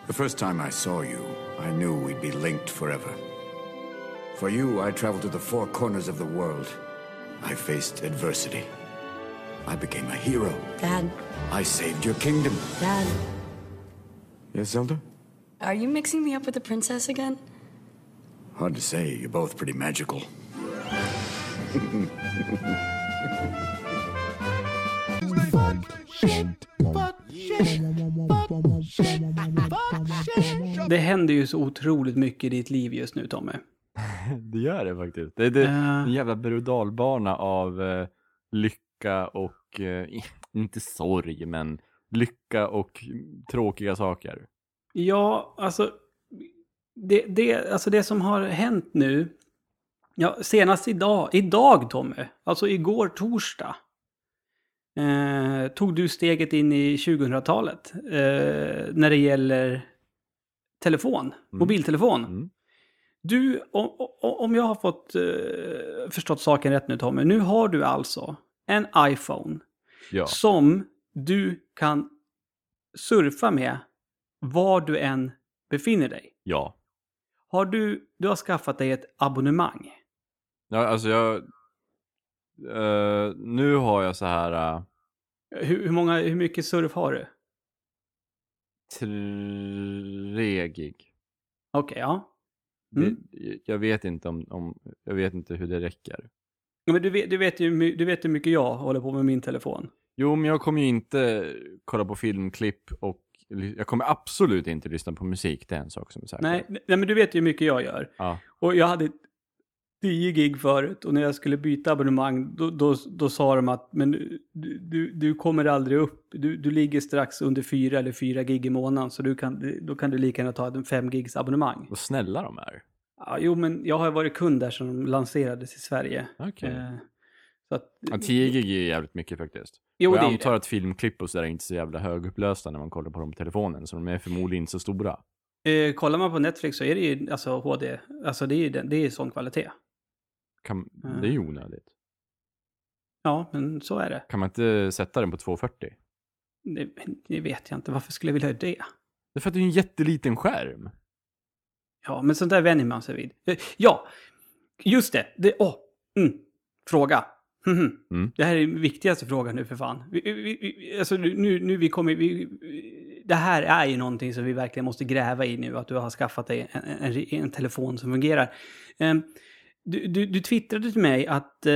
Speaker 4: The first time I saw you, I knew we'd be linked forever. For you, I traveled to the four corners of the world. I faced adversity. I became a hero.
Speaker 5: Dad,
Speaker 4: I saved your kingdom.
Speaker 5: Dad,
Speaker 4: Yes, Zelda?
Speaker 5: are you mixing me up with the princess again?
Speaker 4: Hard to say. You're both pretty magical.
Speaker 2: Det händer ju så otroligt mycket i ditt liv just nu, Tommy.
Speaker 3: Det gör det faktiskt. Det är det,
Speaker 2: Eh.
Speaker 3: en jävla berg och dalbana av eh, lycka och, eh, inte sorg, men lycka och tråkiga saker.
Speaker 2: Ja, alltså det, det, alltså det som har hänt nu, ja, senast idag, idag Tommy, alltså igår torsdag, eh, tog du steget in i 2000-talet eh, när det gäller telefon, mobiltelefon.
Speaker 3: Mm.
Speaker 2: Du, om- om jag har fått eh, förstått saken rätt nu Tommy, nu har du alltså en iPhone
Speaker 3: Ja.
Speaker 2: som du kan surfa med var du än befinner dig.
Speaker 3: ja.
Speaker 2: Har du, du har skaffat dig ett abonnemang.
Speaker 3: Ja, alltså jag... eh, nu har jag så här... eh,
Speaker 2: Hur, hur, många, hur mycket surf har du?
Speaker 3: tre gig.
Speaker 2: Okej, ja. Mm.
Speaker 3: Det, jag vet inte om, om... Jag vet inte hur det räcker.
Speaker 2: Ja, Men du vet, du, vet ju, du vet hur mycket jag håller på med min telefon.
Speaker 3: Jo, men jag kommer ju inte kolla på filmklipp och... Jag kommer absolut inte lyssna på musik, det är en sak som är säker.
Speaker 2: Nej, nej, men du vet ju hur mycket jag gör.
Speaker 3: Ja.
Speaker 2: Och jag hade 10 gig förut och när jag skulle byta abonnemang då, då, då sa de att men du, du, du kommer aldrig upp. Du, du ligger strax under 4 eller 4 gig i månaden så du kan, då kan du lika gärna ta en 5 gigs abonnemang.
Speaker 3: Vad snälla de är.
Speaker 2: Ja, jo, men jag har varit kund där som de lanserades i Sverige.
Speaker 3: Okej.
Speaker 2: Eh, så att,
Speaker 3: Ja, 10 gig är jävligt mycket faktiskt.
Speaker 2: Jo,
Speaker 3: jag antar
Speaker 2: det.
Speaker 3: att filmklipp och sådär är inte så jävla högupplösta när man kollar på dem på telefonen, så de är förmodligen inte så stora.
Speaker 2: Eh, kollar man på Netflix så är det ju alltså HD. Alltså det är ju det är sån kvalitet.
Speaker 3: Kan,
Speaker 2: Mm.
Speaker 3: Det är ju onödigt.
Speaker 2: Ja, men så är det.
Speaker 3: Kan man inte sätta den på 240?
Speaker 2: Det, det vet jag inte. Varför skulle jag vilja det?
Speaker 3: Det är för att det är en jätteliten skärm.
Speaker 2: Ja, men sånt där vänjer man sig vid. Eh, Ja, just det. det åh, mm, fråga. Mhm.
Speaker 3: Mm.
Speaker 2: Det här är den viktigaste frågan nu för fan. Vi, vi, vi, alltså nu, nu vi kommer... Det här är ju någonting som vi verkligen måste gräva i nu. Att du har skaffat dig en, en, en telefon som fungerar. Ehm, du, du, du twittrade till mig att eh,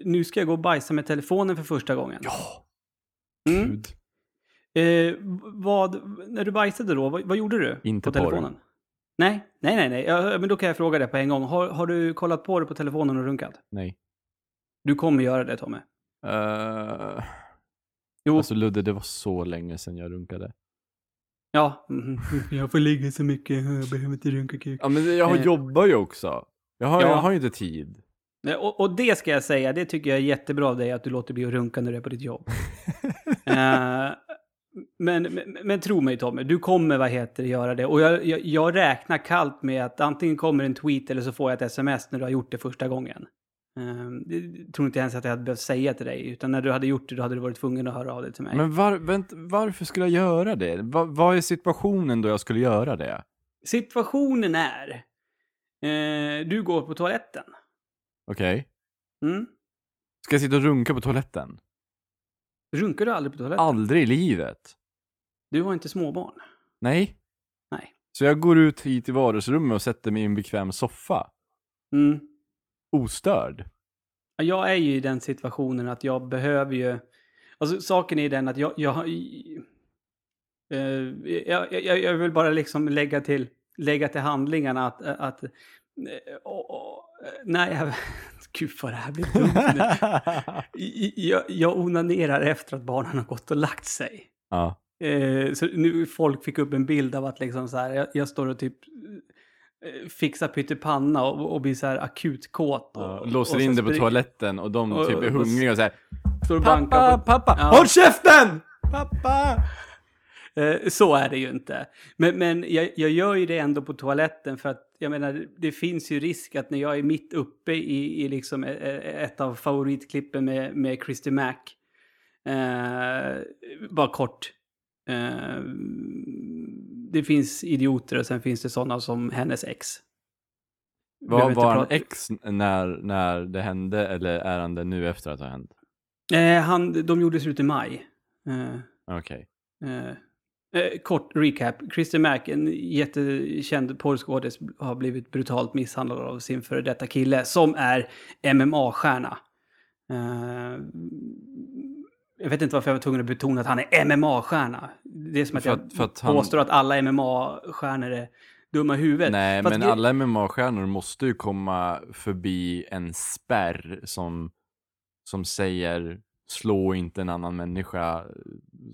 Speaker 2: nu ska jag gå och bajsa med telefonen för första gången.
Speaker 3: Ja!
Speaker 2: Mm.
Speaker 3: Gud.
Speaker 2: Eh, vad, när du bajsade då, vad, vad gjorde du
Speaker 3: Inte
Speaker 2: på
Speaker 3: porr.
Speaker 2: telefonen? Nej, nej, nej, nej. Ja, men då kan jag fråga det på en gång. Har, har du kollat på det på telefonen och runkat?
Speaker 3: Nej.
Speaker 2: Du kommer göra det, Tommy.
Speaker 3: Uh,
Speaker 2: Jo,
Speaker 3: alltså Ludde, det var så länge sedan jag runkade.
Speaker 2: ja. mhm. Jag får ligga så mycket, jag behöver inte runka kuk.
Speaker 3: Ja, men jag har
Speaker 2: Eh.
Speaker 3: jobbar ju också. Jag har,
Speaker 2: Ja.
Speaker 3: jag har ju inte tid.
Speaker 2: Och, och det ska jag säga, det tycker jag är jättebra av dig att du låter bli att runka när du är på ditt jobb. Eh, men, men, men tro mig Tommy, du kommer vad heter göra det. Och jag, jag, jag räknar kallt med att antingen kommer en tweet eller så får jag ett sms när du har gjort det första gången. Uh, det tror inte ens att jag hade behövt säga till dig, utan när du hade gjort det då hade du varit tvungen att höra av dig till mig.
Speaker 3: Men var, vänt, varför skulle jag göra det? Va, vad är situationen då jag skulle göra det?
Speaker 2: Situationen är, eh, du går på toaletten.
Speaker 3: Okej?
Speaker 2: Mm?
Speaker 3: Ska jag sitta och runka på toaletten?
Speaker 2: Runkar du aldrig på toaletten?
Speaker 3: Aldrig i livet.
Speaker 2: Du har inte småbarn.
Speaker 3: Nej.
Speaker 2: Nej.
Speaker 3: Så jag går ut hit i vardagsrummet och sätter mig i en bekväm soffa.
Speaker 2: Mm.
Speaker 3: Ostörd.
Speaker 2: Ja, Jag är ju i den situationen att jag behöver ju... Alltså saken är den att jag... jag, eh, jag, jag, jag vill bara liksom lägga till, lägga till handlingarna att... att eh, och, och, nej, jag, gud vad det här blir dumt nu. Jag, jag onanerar efter att barnen har gått och lagt sig.
Speaker 3: ja.
Speaker 2: Eh, så nu folk fick upp en bild av att liksom så här, jag, jag står och typ eh, fixar pyttipanna och, och blir så här akut kåt. Och,
Speaker 3: ja. Låser
Speaker 2: och
Speaker 3: in
Speaker 2: så
Speaker 3: det på toaletten och de typ är hungriga och såhär
Speaker 2: Står och bankar
Speaker 3: Pappa,
Speaker 2: på...
Speaker 3: pappa,
Speaker 2: Ja.
Speaker 3: håll käften! Pappa!
Speaker 2: Eh, så är det ju inte. Men, men jag, jag gör ju det ändå på toaletten för att jag menar, det finns ju risk att när jag är mitt uppe i, i liksom e- e- ett av favoritklippen med, med Christy Mac, eh, bara kort, eh, det finns idioter och sen finns det sådana som hennes ex.
Speaker 3: Var, var han ex när, när det hände eller är han det nu efter att det har hänt?
Speaker 2: Eh, han, de gjorde slut i maj. Eh,
Speaker 3: Okej.
Speaker 2: Eh, eh, kort recap. Christer Mac, en jättekänd porrskådis, har blivit brutalt misshandlad av sin före detta kille som är MMA-stjärna. Eh, Jag vet inte varför jag var tvungen att betona att han är MMA-stjärna. Det är som att
Speaker 3: För
Speaker 2: jag
Speaker 3: att- för att han-
Speaker 2: påstår att alla MMA-stjärnor är dumma i huvudet.
Speaker 3: Nej,
Speaker 2: Fast
Speaker 3: men
Speaker 2: gre-
Speaker 3: alla MMA-stjärnor måste ju komma förbi en spärr som, som säger slå inte en annan människa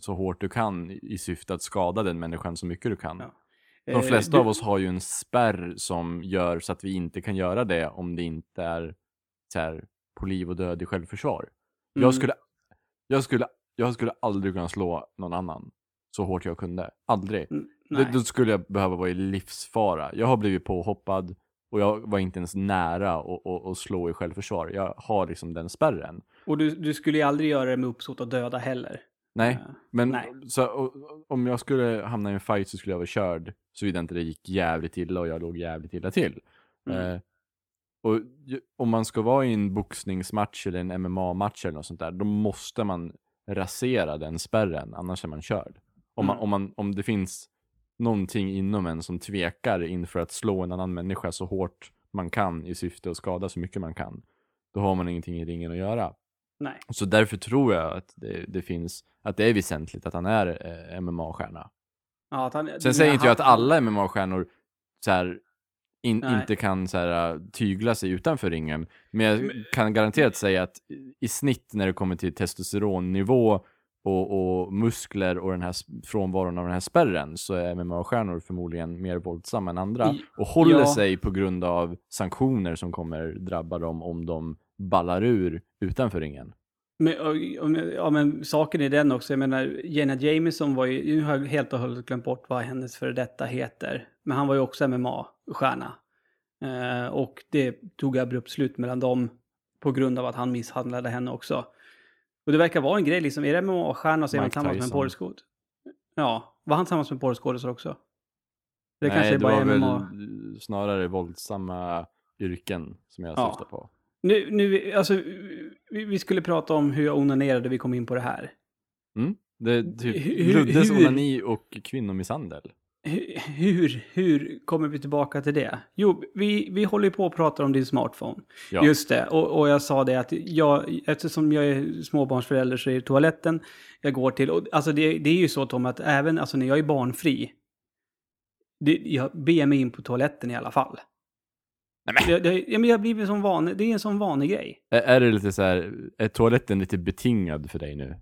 Speaker 3: så hårt du kan i syfte att skada den människan så mycket du kan.
Speaker 2: Ja.
Speaker 3: De
Speaker 2: Eh,
Speaker 3: flesta
Speaker 2: du-
Speaker 3: av oss har ju en spärr som gör så att vi inte kan göra det om det inte är så här, på liv och död i självförsvar.
Speaker 2: Mm.
Speaker 3: Jag, skulle, jag, skulle, jag skulle aldrig kunna slå någon annan så hårt jag kunde. Aldrig.
Speaker 2: Mm,
Speaker 3: Då, då skulle jag behöva vara i livsfara. Jag har blivit påhoppad och jag var inte ens nära att slå i självförsvar. Jag har liksom den spärren.
Speaker 2: Och du, du skulle ju aldrig göra det med uppsåt att döda heller.
Speaker 3: Nej,
Speaker 2: Eh,
Speaker 3: men
Speaker 2: nej.
Speaker 3: Så, och, om jag skulle hamna i en fight så skulle jag vara körd såvida inte det gick jävligt illa och jag låg jävligt illa till.
Speaker 2: Mm.
Speaker 3: Eh, och om man ska vara i en boxningsmatch eller en MMA-match eller något sånt där, då måste man rasera den spärren, annars är man körd. Om, man,
Speaker 2: Mm.
Speaker 3: om, man, om det finns någonting inom en som tvekar inför att slå en annan människa så hårt man kan i syfte att skada så mycket man kan, då har man ingenting i ringen att göra.
Speaker 2: Nej.
Speaker 3: Så därför tror jag att det, det finns, att det är väsentligt att han är eh, MMA-stjärna.
Speaker 2: Ja, att han,
Speaker 3: Sen säger inte jag att alla MMA-stjärnor så här, in, inte kan så här, äh, tygla sig utanför ringen. Men jag
Speaker 2: Men-
Speaker 3: kan garanterat säga att i snitt när det kommer till testosteronnivå och, och muskler och den här frånvaron av den här spärren så är MMA-stjärnor förmodligen mer våldsamma än andra och håller
Speaker 2: ja.
Speaker 3: sig på grund av sanktioner som kommer drabba dem om de ballar ur utanför ringen.
Speaker 2: Men, ja, men saken är den också. Jag menar, Jenna Jameson var ju, nu har jag helt och hållet glömt bort vad hennes före detta heter. Men han var ju också MMA-stjärna. Eh, och det tog abrupt slut mellan dem på grund av att han misshandlade henne också. Och det verkar vara en grej liksom. Är det MMA-stjärna så är man tillsammans med en porrskåd. Ja, var han tillsammans med porrskådisar också? Det
Speaker 3: Nej,
Speaker 2: kanske är
Speaker 3: det
Speaker 2: bara
Speaker 3: var
Speaker 2: MMA.
Speaker 3: väl snarare våldsamma yrken som jag
Speaker 2: Ja.
Speaker 3: syftar på.
Speaker 2: Nu, nu, alltså, vi, vi skulle prata om hur jag onanerade, vi kom in på det här.
Speaker 3: Det är typ
Speaker 2: Hur-
Speaker 3: Luddes
Speaker 2: hur-
Speaker 3: onani och kvinnomisshandel.
Speaker 2: Hur, hur, kommer vi tillbaka till det? Jo, vi, vi håller på och pratar om din smartphone.
Speaker 3: Ja.
Speaker 2: Just det, och, och jag sa det att jag, eftersom jag är småbarnsförälder så är det toaletten jag går till. Och, alltså det, det är ju så Tom att även alltså, när jag är barnfri, det, jag beger mig in på toaletten i alla fall. Det, det, ja, men jag har blivit en sån van, det är en sån vanlig grej.
Speaker 3: Är, är det lite så här, är toaletten lite betingad för dig nu?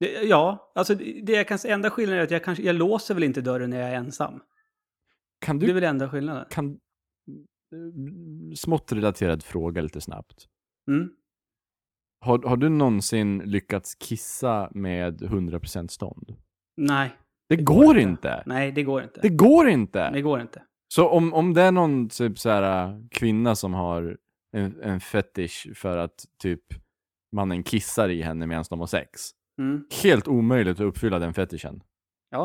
Speaker 2: Det, ja, alltså det, det jag kan enda skillnaden är att jag, kanske, jag låser väl inte dörren när jag är ensam.
Speaker 3: Kan
Speaker 2: Det är
Speaker 3: du,
Speaker 2: väl enda skillnaden.
Speaker 3: kan, smått relaterad fråga lite snabbt.
Speaker 2: Mm.
Speaker 3: Har, har du någonsin lyckats kissa med 100% stånd?
Speaker 2: Nej.
Speaker 3: Det, går inte!
Speaker 2: Nej, det går inte.
Speaker 3: Det går inte!
Speaker 2: Det går inte.
Speaker 3: Så om, om det är någon typ så här, äh, kvinna som har en, en fetish för att typ mannen kissar i henne medan de har sex.
Speaker 2: Mm.
Speaker 3: Helt omöjligt att uppfylla den fetischen.
Speaker 2: Ja.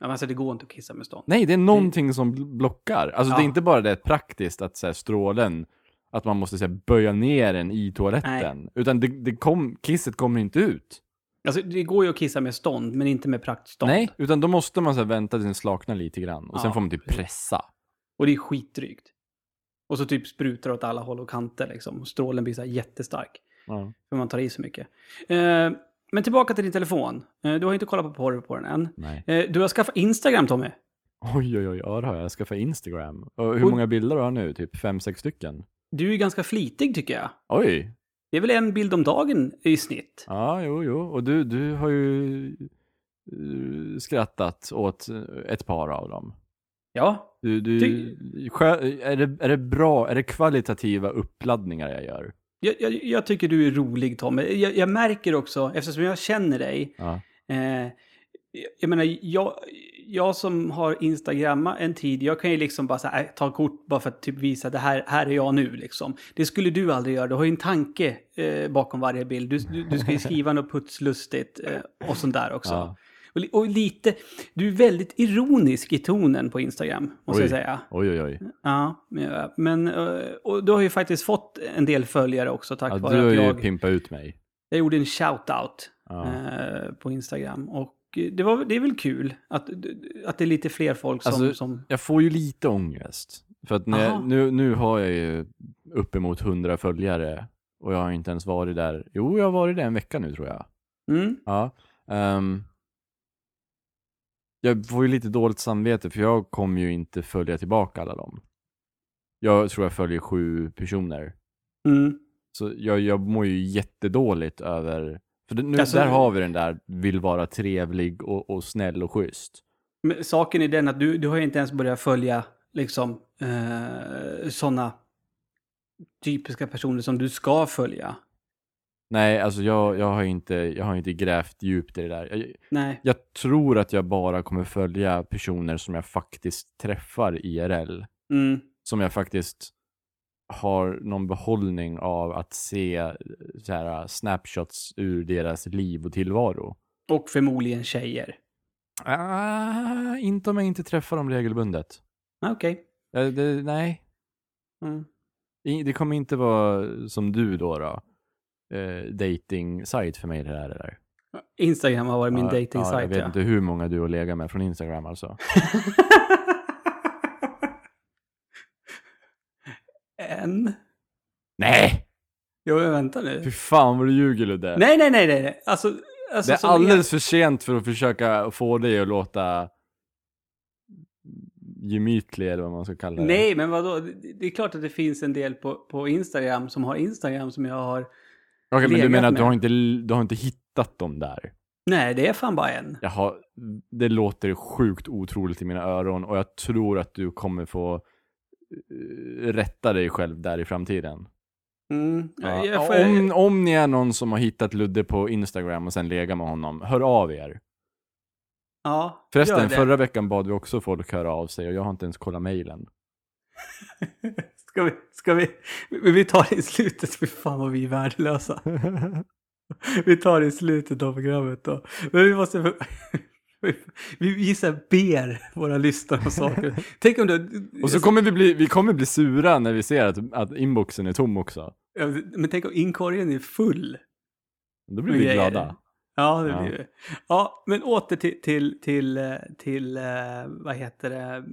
Speaker 2: ja men alltså det går inte att kissa med stånd.
Speaker 3: Nej, det är någonting som bl- blockar. Alltså det är
Speaker 2: Ja.
Speaker 3: inte bara det praktiskt att så här, strålen, att man måste så här, böja ner den i toaletten. Utan det, det kom, kisset kommer inte ut.
Speaker 2: Alltså det går ju att kissa med stånd, men inte med praktstånd.
Speaker 3: Nej, utan då måste man så här, vänta tills den slaknar lite grann. Och sen
Speaker 2: Ja,
Speaker 3: får man typ pressa.
Speaker 2: Och det är skitdrygt. Och så typ sprutar åt alla håll och kanter liksom. Och strålen blir så här jättestark.
Speaker 3: Ja.
Speaker 2: För man tar i så mycket. Eh, men tillbaka till din telefon. Eh, du har inte kollat på porr på den än.
Speaker 3: Nej.
Speaker 2: Eh, du har skaffat Instagram Tommy.
Speaker 3: Oj, oj, oj, ja det har jag. Jag skaffat Instagram. Och hur
Speaker 2: Och-
Speaker 3: många bilder har jag nu? Typ fem, sex stycken?
Speaker 2: Du är ganska flitig tycker jag.
Speaker 3: Oj!
Speaker 2: Det är väl en bild om dagen i snitt?
Speaker 3: Ja, jo, jo. Och du, du har ju eh, skrattat åt ett par av dem.
Speaker 2: Ja.
Speaker 3: Du, du, är, det, är det bra, är det kvalitativa uppladdningar jag gör?
Speaker 2: Jag, jag, jag tycker du är rolig Tommy. Jag, jag märker också, eftersom jag känner dig,
Speaker 3: Ja.
Speaker 2: Eh, jag menar, jag, jag som har Instagramma en tid, jag kan ju liksom bara här, äh, ta kort bara för att typ visa det här, här är jag nu liksom. Det skulle du aldrig göra, du har ju en tanke eh, bakom varje bild. Du, du, du ska ju skriva något putslustigt eh, och sånt där också.
Speaker 3: Ja.
Speaker 2: Och, li- och lite, du är väldigt ironisk i tonen på Instagram, måste
Speaker 3: Oj.
Speaker 2: jag säga.
Speaker 3: Oj, oj, oj.
Speaker 2: Ja, men- eh, och du har ju faktiskt fått en del följare också tack
Speaker 3: Ja,
Speaker 2: vare
Speaker 3: du har
Speaker 2: att
Speaker 3: ju
Speaker 2: jag...
Speaker 3: pimpat ut mig.
Speaker 2: Jag gjorde en shout-out
Speaker 3: Ja.
Speaker 2: eh, på Instagram. Och det, var, det är väl kul att, att det är lite fler folk som...
Speaker 3: Alltså,
Speaker 2: som
Speaker 3: Jag får ju lite ångest. För att jag, nu, nu har jag ju uppemot 100 följare. Och jag har inte ens varit där. Jo, jag har varit där en vecka nu tror jag.
Speaker 2: Mm.
Speaker 3: Ja. ehm, jag får ju lite dåligt samvete för jag kommer ju inte följa tillbaka alla dem. Jag tror jag följer sju personer.
Speaker 2: Mm.
Speaker 3: Så jag, jag mår ju jättedåligt över... För nu,
Speaker 2: Alltså-
Speaker 3: där har vi den där, vill vara trevlig och, och snäll och schysst.
Speaker 2: Men saken är den att du, du har ju inte ens börjat följa liksom eh, sådana typiska personer som du ska följa.
Speaker 3: Nej, alltså jag, jag, har inte, jag har inte grävt djupt i det där. Jag,
Speaker 2: Nej.
Speaker 3: jag tror att jag bara kommer följa personer som jag faktiskt träffar IRL.
Speaker 2: Mm.
Speaker 3: Som jag faktiskt har någon behållning av att se eh, så här, snapshots ur deras liv och tillvaro.
Speaker 2: Och förmodligen tjejer.
Speaker 3: Ah, inte om jag inte träffar dem regelbundet.
Speaker 2: Ah, Okej.
Speaker 3: Eh, det, nej,
Speaker 2: Mm.
Speaker 3: Det kommer inte vara som du då. då. Eh, dating site för mig det där. Det där.
Speaker 2: Instagram har varit min
Speaker 3: Ja,
Speaker 2: dating
Speaker 3: ja, Jag vet
Speaker 2: ja.
Speaker 3: inte hur många du har legat med från Instagram alltså.
Speaker 2: en?
Speaker 3: Nej!
Speaker 2: Jo, men vänta nu.
Speaker 3: Fy fan vad du ljuger Ludde.
Speaker 2: Nej, nej, nej, nej. Alltså, alltså
Speaker 3: det är alldeles för sent för att försöka få dig att låta gemytlig eller vad man ska kalla det.
Speaker 2: Nej, men vadå? Det det är klart att det finns en del på, på Instagram som har Instagram som jag har...
Speaker 3: Okej, men du menar att du har, inte, du har inte hittat dem där?
Speaker 2: Nej, det är fan bara en.
Speaker 3: Jag har, det låter sjukt otroligt i mina öron och jag tror att du kommer få eh, rätta dig själv där i framtiden.
Speaker 2: Mm.
Speaker 3: Ja.
Speaker 2: Får,
Speaker 3: Om, om ni är någon som har hittat Ludde på Instagram och sen legat med honom, hör av er.
Speaker 2: ja,
Speaker 3: Förresten, förra veckan bad vi också folk höra av sig och jag har inte ens kollat mejlen.
Speaker 2: Ska vi, ska vi, vi tar det i slutet, för fan vad vi är värdelösa. Vi tar det i slutet av programmet då. Men vi måste... Vi, här ber våra lyssnare och saker. Tänk om du...
Speaker 3: Och så kommer vi bli, vi kommer bli sura när vi ser att, att inboxen är tom också.
Speaker 2: Ja, Men tänk om inkorgen är full.
Speaker 3: Då blir vi glada.
Speaker 2: Ja, det
Speaker 3: Ja.
Speaker 2: blir det. Ja, men åter till, till, till, eh, till eh, vad heter det,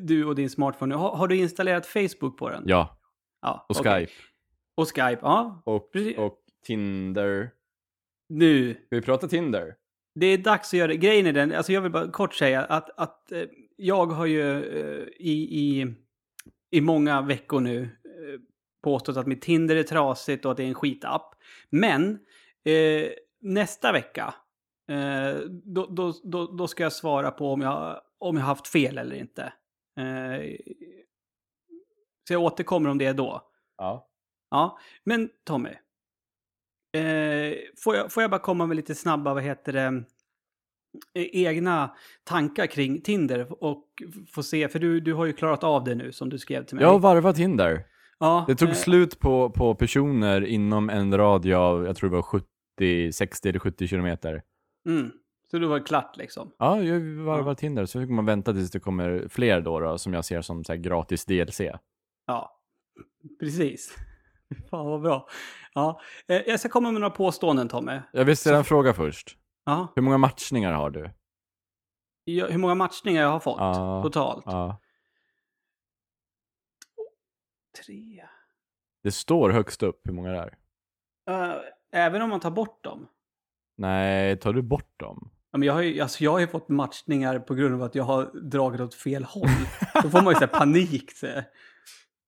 Speaker 2: du och din smartphone. Har, har du installerat Facebook på den?
Speaker 3: Ja,
Speaker 2: ja
Speaker 3: och
Speaker 2: okej.
Speaker 3: Skype.
Speaker 2: Och Skype, ja.
Speaker 3: Och, och Tinder.
Speaker 2: Nu,
Speaker 3: vi prata Tinder?
Speaker 2: det är dags att göra det. Grejen är den, alltså jag vill bara kort säga att, att eh, jag har ju i, i, i många veckor nu påstått att mitt Tinder är trasigt och att det är en skitapp. Men eh, nästa vecka, eh, då, då, då, då ska jag svara på om jag, om jag haft fel eller inte. Eh, så jag återkommer om det då.
Speaker 3: Ja.
Speaker 2: Ja, men Tommy. Eh, får, jag, får jag bara komma med lite snabba, vad heter det, eh, egna tankar kring Tinder och få se, för du, du har ju klarat av det nu som du skrev till mig.
Speaker 3: Jag har varvat Tinder.
Speaker 2: ja,
Speaker 3: Det tog
Speaker 2: eh,
Speaker 3: slut på, på personer inom en radie av, jag tror det var 70, 60 eller 70 kilometer.
Speaker 2: Mm, så du var klart liksom.
Speaker 3: Ja, jag varvar Tinder. Så fick man vänta tills det kommer fler då, då som jag ser som så gratis DLC.
Speaker 2: Ja, precis. Fan vad bra. Ja, eh, jag ska komma med några påståenden Tommy.
Speaker 3: Jag vill ställa en fråga först.
Speaker 2: Ja,
Speaker 3: Hur många matchningar har du?
Speaker 2: jag- hur många matchningar jag har fått
Speaker 3: Ja,
Speaker 2: totalt?
Speaker 3: Ja.
Speaker 2: Tre.
Speaker 3: Det står högst upp hur många det är.
Speaker 2: Eh, även om man tar bort dem?
Speaker 3: Nej, tar du bort dem?
Speaker 2: Ja, men jag, har ju, alltså jag har ju fått matchningar på grund av att jag har dragit åt fel håll. Då får man ju så panik. Så.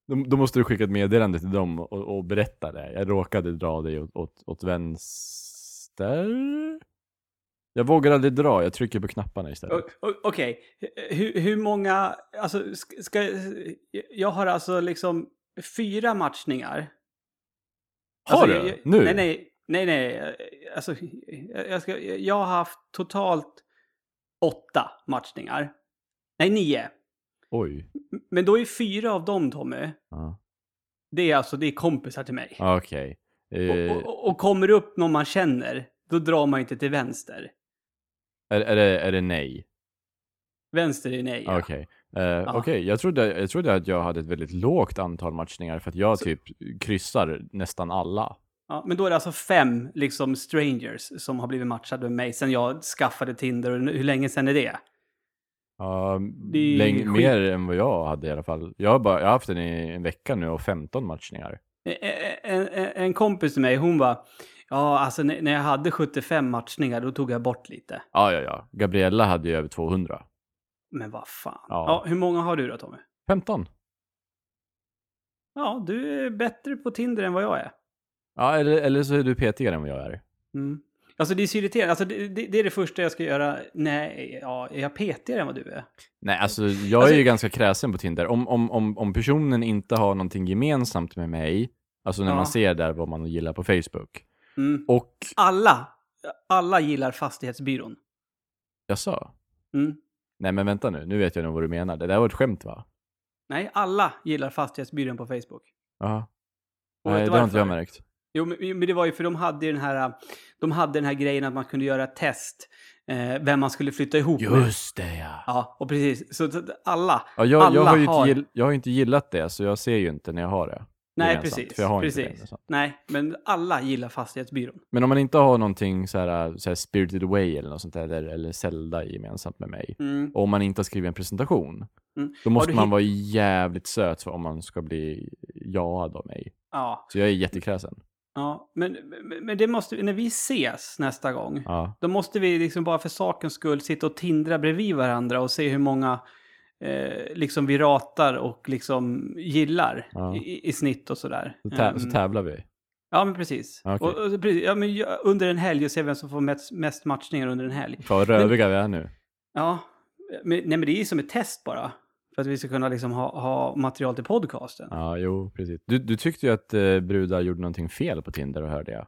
Speaker 3: Då, då måste du skicka ett meddelande till dem och, och berätta det. Jag råkade dra dig åt, åt, åt vänster. Jag vågar aldrig dra, jag trycker på knapparna istället.
Speaker 2: Okej, hur, hur många... Alltså, sk- ska, jag har alltså liksom fyra matchningar.
Speaker 3: Har
Speaker 2: alltså,
Speaker 3: du?
Speaker 2: Jag,
Speaker 3: Nu?
Speaker 2: Nej, nej. Nej, nej. Alltså, jag, jag, ska, jag har haft totalt åtta matchningar. Nej, nio.
Speaker 3: Oj.
Speaker 2: Men då är fyra av dem, Tommy,
Speaker 3: Ja.
Speaker 2: det är alltså det är kompisar till mig.
Speaker 3: Okej. Eh,
Speaker 2: Och, och, och kommer upp någon man känner, då drar man inte till vänster.
Speaker 3: är, är, det, är det nej?
Speaker 2: Vänster är nej. ja.
Speaker 3: Okej. Eh, Okej, jag, trodde, jag trodde att jag hade ett väldigt lågt antal matchningar för att jag typ kryssar nästan alla.
Speaker 2: Ja, men då är det alltså fem liksom strangers som har blivit matchade med mig sen jag skaffade Tinder. Och hur länge sedan är det?
Speaker 3: Ja,
Speaker 2: Det är
Speaker 3: läng- mer än vad jag hade i alla fall. Jag har, bara, jag har haft den i en vecka nu och 15 matchningar.
Speaker 2: En, en, en kompis till mig, hon var Ja, alltså när när jag hade 75 matchningar då tog jag bort lite.
Speaker 3: Ja, ja, ja. Gabriella hade ju över 200.
Speaker 2: Men vad fan.
Speaker 3: Ja.
Speaker 2: Ja. hur många har du då Tommy?
Speaker 3: 15.
Speaker 2: Ja, du är bättre på Tinder än vad jag är.
Speaker 3: Ja, eller, eller så är du petigare än vad jag är.
Speaker 2: Mm. Alltså det är så irriterande. Alltså, det, det, det är det första jag ska göra. Nej, ja, är jag petigare än vad du är?
Speaker 3: Nej, alltså jag
Speaker 2: Alltså-
Speaker 3: är ju ganska kräsen på Tinder. Om, om, om, om personen inte har någonting gemensamt med mig, alltså när
Speaker 2: Ja.
Speaker 3: man ser där vad man gillar på Facebook,
Speaker 2: Mm.
Speaker 3: och
Speaker 2: Alla, alla gillar fastighetsbyrån.
Speaker 3: jag sa,
Speaker 2: Mm.
Speaker 3: nej men vänta nu, nu vet jag nog vad du menar. Det där var ett skämt va?
Speaker 2: Nej, alla gillar fastighetsbyrån på Facebook.
Speaker 3: Ja. Nej, det har inte jag märkt.
Speaker 2: Jo, men, det var ju för de hade ju den här, de hade den här grejen att man kunde göra ett test, eh, vem man skulle flytta ihop med.
Speaker 3: Just det ja.
Speaker 2: Ja, och precis. Så alla,
Speaker 3: ja jag,
Speaker 2: alla
Speaker 3: jag, har ju
Speaker 2: har...
Speaker 3: inte gill, jag har inte gillat det, så jag ser ju inte när jag har det.
Speaker 2: Nej, precis.
Speaker 3: För jag har inte det
Speaker 2: precis. Nej, men alla gillar fastighetsbyrån.
Speaker 3: Men om man inte har någonting så här, så här Spirited Away eller något sånt där, eller, eller Zelda gemensamt med mig,
Speaker 2: Mm.
Speaker 3: och om man inte har skrivit en presentation,
Speaker 2: Mm.
Speaker 3: då måste man vara jävligt söt för om man ska bli jaad av mig.
Speaker 2: Ja,
Speaker 3: Så jag är jättekräsen.
Speaker 2: Ja. Men, men, men det måste när vi ses nästa gång,
Speaker 3: Ja.
Speaker 2: då måste vi liksom bara för sakens skull sitta och tindra bredvid varandra och se hur många eh, liksom vi ratar och liksom gillar
Speaker 3: Ja.
Speaker 2: i, i snitt och sådär.
Speaker 3: Så, tä- så
Speaker 2: Ehm,
Speaker 3: tävlar vi.
Speaker 2: Ja, men precis.
Speaker 3: Okej.
Speaker 2: Och, och. Ja, men under en helg och se vem som får mest, mest matchningar under en helg.
Speaker 3: Fan vad röviga vi är nu.
Speaker 2: Ja, men, nej, men det är ju som ett test bara. För att vi ska kunna liksom ha, ha material till podcasten.
Speaker 3: Ja, jo, precis. Du, du tyckte ju att eh, brudar gjorde någonting fel på Tinder, och hörde jag.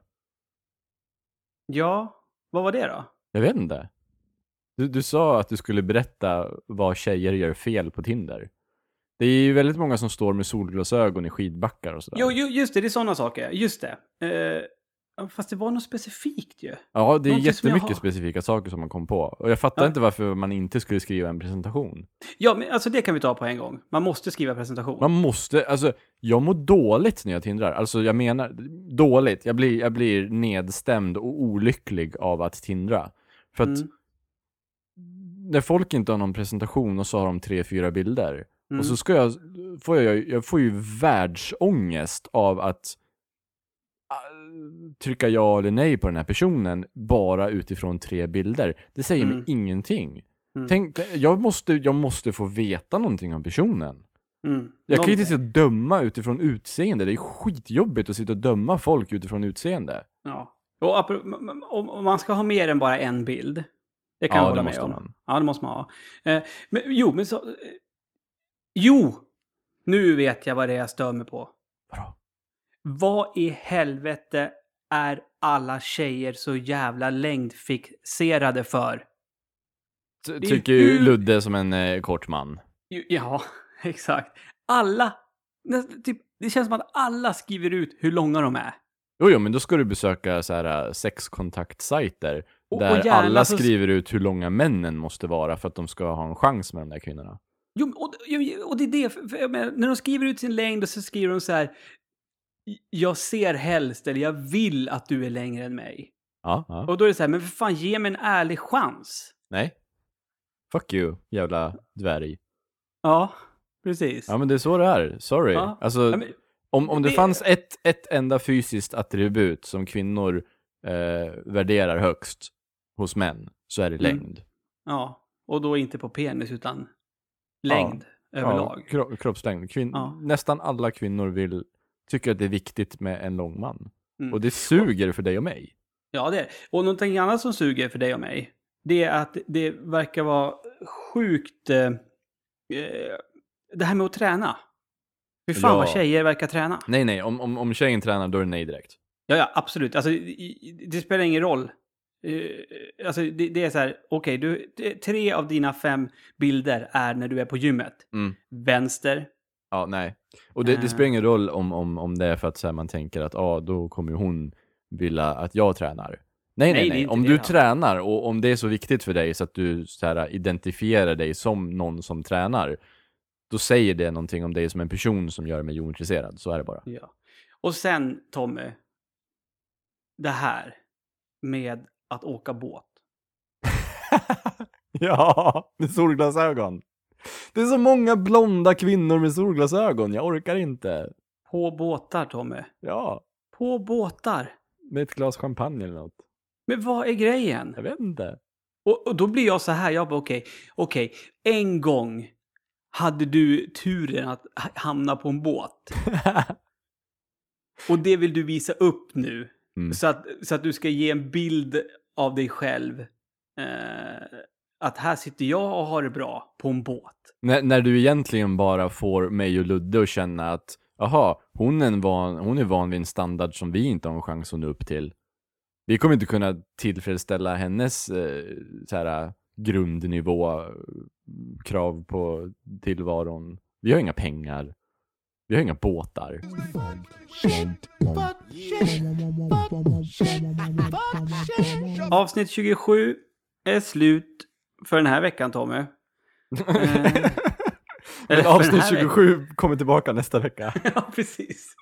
Speaker 2: Ja, vad var det då?
Speaker 3: Jag vet inte. Du, du sa att du skulle berätta vad tjejer gör fel på Tinder. Det är ju väldigt många som står med solglasögon i skidbackar och sådär.
Speaker 2: Jo, jo, just det, det är sådana saker. Just det. Eh, fast det var något specifikt ju.
Speaker 3: Ja, det är
Speaker 2: Någonting
Speaker 3: jättemycket
Speaker 2: har-
Speaker 3: specifika saker som man kom på. Och jag fattar
Speaker 2: Ja.
Speaker 3: inte varför man inte skulle skriva en presentation.
Speaker 2: Ja, men alltså det kan vi ta på en gång. Man måste skriva presentation.
Speaker 3: Man måste, alltså, jag mår dåligt när jag tindrar. Alltså jag menar, dåligt. Jag blir, jag blir nedstämd och olycklig av att tindra. För att
Speaker 2: Mm.
Speaker 3: när folk inte har någon presentation och så har de tre, fyra bilder.
Speaker 2: Mm.
Speaker 3: Och så ska jag, får jag, jag får ju världsångest av att trycka ja eller nej på den här personen bara utifrån tre bilder. Det säger
Speaker 2: Mm.
Speaker 3: mig ingenting.
Speaker 2: Mm.
Speaker 3: Tänk, jag måste, jag måste få veta någonting om personen.
Speaker 2: Mm.
Speaker 3: Jag kan ju inte sitta och döma utifrån utseende. Det är skitjobbigt att sitta och döma folk utifrån utseende.
Speaker 2: Ja. Och om man ska ha mer än bara en bild. Det kan
Speaker 3: Ja,
Speaker 2: jag
Speaker 3: det
Speaker 2: hålla med om.
Speaker 3: man.
Speaker 2: Ja, det måste man ha. Eh, men, jo, men så... Eh, jo! Nu vet jag vad det är jag stör mig på. Vad i helvete är alla tjejer så jävla längdfixerade för?
Speaker 3: Ty- Tycker ju Ludde som en eh, kort man.
Speaker 2: Ja, exakt. Alla... Typ, det känns som att alla skriver ut hur långa de är.
Speaker 3: Jo, jo, men då ska du besöka så här eh, sexkontaktsajter
Speaker 2: Och-
Speaker 3: där
Speaker 2: och
Speaker 3: alla
Speaker 2: så-
Speaker 3: skriver ut hur långa männen måste vara för att de ska ha en chans med de där kvinnorna.
Speaker 2: Jo, och, och det är det, för, för, menar, när de skriver ut sin längd och så skriver de så här. Jag ser helst, eller jag vill att du är längre än mig.
Speaker 3: Ja, ja.
Speaker 2: Och då är det så här, men för fan, ge mig en ärlig chans.
Speaker 3: Nej. Fuck you, jävla dvärg.
Speaker 2: Ja, precis.
Speaker 3: Ja, men det är så det är. Sorry.
Speaker 2: Ja.
Speaker 3: Alltså,
Speaker 2: Ja, men-
Speaker 3: om, om det,
Speaker 2: det-
Speaker 3: fanns ett, ett enda fysiskt attribut som kvinnor eh, värderar högst hos män, så är det
Speaker 2: Mm.
Speaker 3: längd.
Speaker 2: Ja, och då inte på penis, utan längd överlag.
Speaker 3: Ja, kro kroppslängd. Kvin
Speaker 2: Ja.
Speaker 3: Nästan alla kvinnor vill, tycker att det är viktigt med en lång man.
Speaker 2: Mm.
Speaker 3: Och det suger för dig och mig.
Speaker 2: Ja, det är. Och någonting annat som suger för dig och mig, det är att det verkar vara sjukt... Eh, eh, det här med att träna. Hur fan
Speaker 3: Ja.
Speaker 2: vad tjejer verkar träna.
Speaker 3: Nej, nej, om, om, om tjejen tränar då är det nej direkt.
Speaker 2: Ja, ja, absolut. Alltså, det spelar ingen roll. Eh, alltså, det, det är så här, okej, du, det- tre av dina fem bilder är när du är på gymmet.
Speaker 3: Mm.
Speaker 2: Vänster.
Speaker 3: Ja, nej. Och det, det
Speaker 2: Eh.
Speaker 3: spelar ingen roll om, om, om det är för att så här, man tänker att ah, då kommer hon vilja att jag tränar. Nej, nej,
Speaker 2: Nej,
Speaker 3: nej. Om
Speaker 2: det,
Speaker 3: du
Speaker 2: ja.
Speaker 3: tränar och om det är så viktigt för dig så att du så här, identifierar dig som någon som tränar, då säger det någonting om dig som en person som gör mig ointresserad. Så är det bara.
Speaker 2: Ja. Och sen, Tommy, det här med att åka båt.
Speaker 3: ja, med solglasögon. Det är så många blonda kvinnor med solglasögon, jag orkar inte.
Speaker 2: På båtar, Tommy.
Speaker 3: Ja,
Speaker 2: På båtar.
Speaker 3: med ett glas champagne eller något.
Speaker 2: Men vad är grejen?
Speaker 3: Jag vet inte.
Speaker 2: Och, och då blir jag så här, jag bara okej, okej, en gång hade du turen att ha- hamna på en båt. Och det vill du visa upp nu.
Speaker 3: Mm.
Speaker 2: Så, att, så att du ska ge en bild av dig själv. Eh, att här sitter jag och har det bra på en båt.
Speaker 3: när, när du egentligen bara får mig och Ludde att känna att Jaha, hon är, en van, hon är van vid en standard som vi inte har en chans att nå upp till. Vi kommer inte kunna tillfredsställa hennes eh, så här, grundnivå, eh, krav på tillvaron. Vi har inga pengar. Vi har inga båtar.
Speaker 2: Avsnitt 27 är slut för den här veckan Tommy. Eh,
Speaker 3: Men avsnitt
Speaker 2: den här
Speaker 3: 27 kommer tillbaka nästa vecka.
Speaker 2: ja, precis.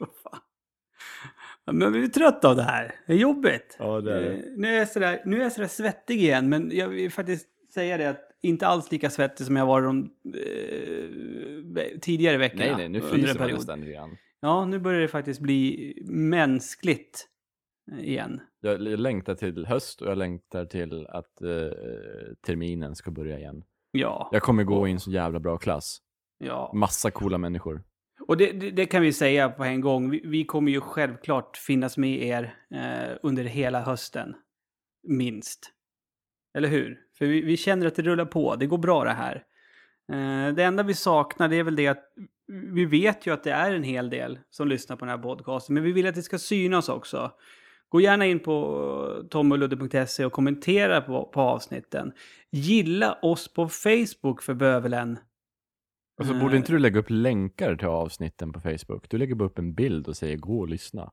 Speaker 2: Ja, Men vi är trötta av det här. Det är jobbigt.
Speaker 3: Ja, det är det.
Speaker 2: Nu är jag sådär, nu är jag sådär svettig igen, men jag vill faktiskt säga det att inte alls lika svettig som jag var de eh, tidigare veckorna.
Speaker 3: Nej, nej, nu fryser man nästan.
Speaker 2: Ja, nu börjar det faktiskt bli mänskligt igen.
Speaker 3: Jag längtar till höst och jag längtar till att eh, terminen ska börja igen.
Speaker 2: Ja,
Speaker 3: Jag kommer gå i en så jävla bra klass.
Speaker 2: ja.
Speaker 3: Massa coola människor.
Speaker 2: Och det, det, det kan vi säga på en gång. Vi, vi kommer ju självklart finnas med er eh, under hela hösten. Minst. Eller hur? För vi, vi känner att det rullar på. Det går bra det här. Eh, det enda vi saknar det är väl det att vi vet ju att det är en hel del som lyssnar på den här podcasten. Men vi vill att det ska synas också. Gå gärna in på tomoludde.se och kommentera på, på avsnitten. Gilla oss på Facebook för bövelen.
Speaker 3: Och så
Speaker 2: Eh.
Speaker 3: borde inte du lägga upp länkar till avsnitten på Facebook? Du lägger bara upp en bild och säger gå och lyssna.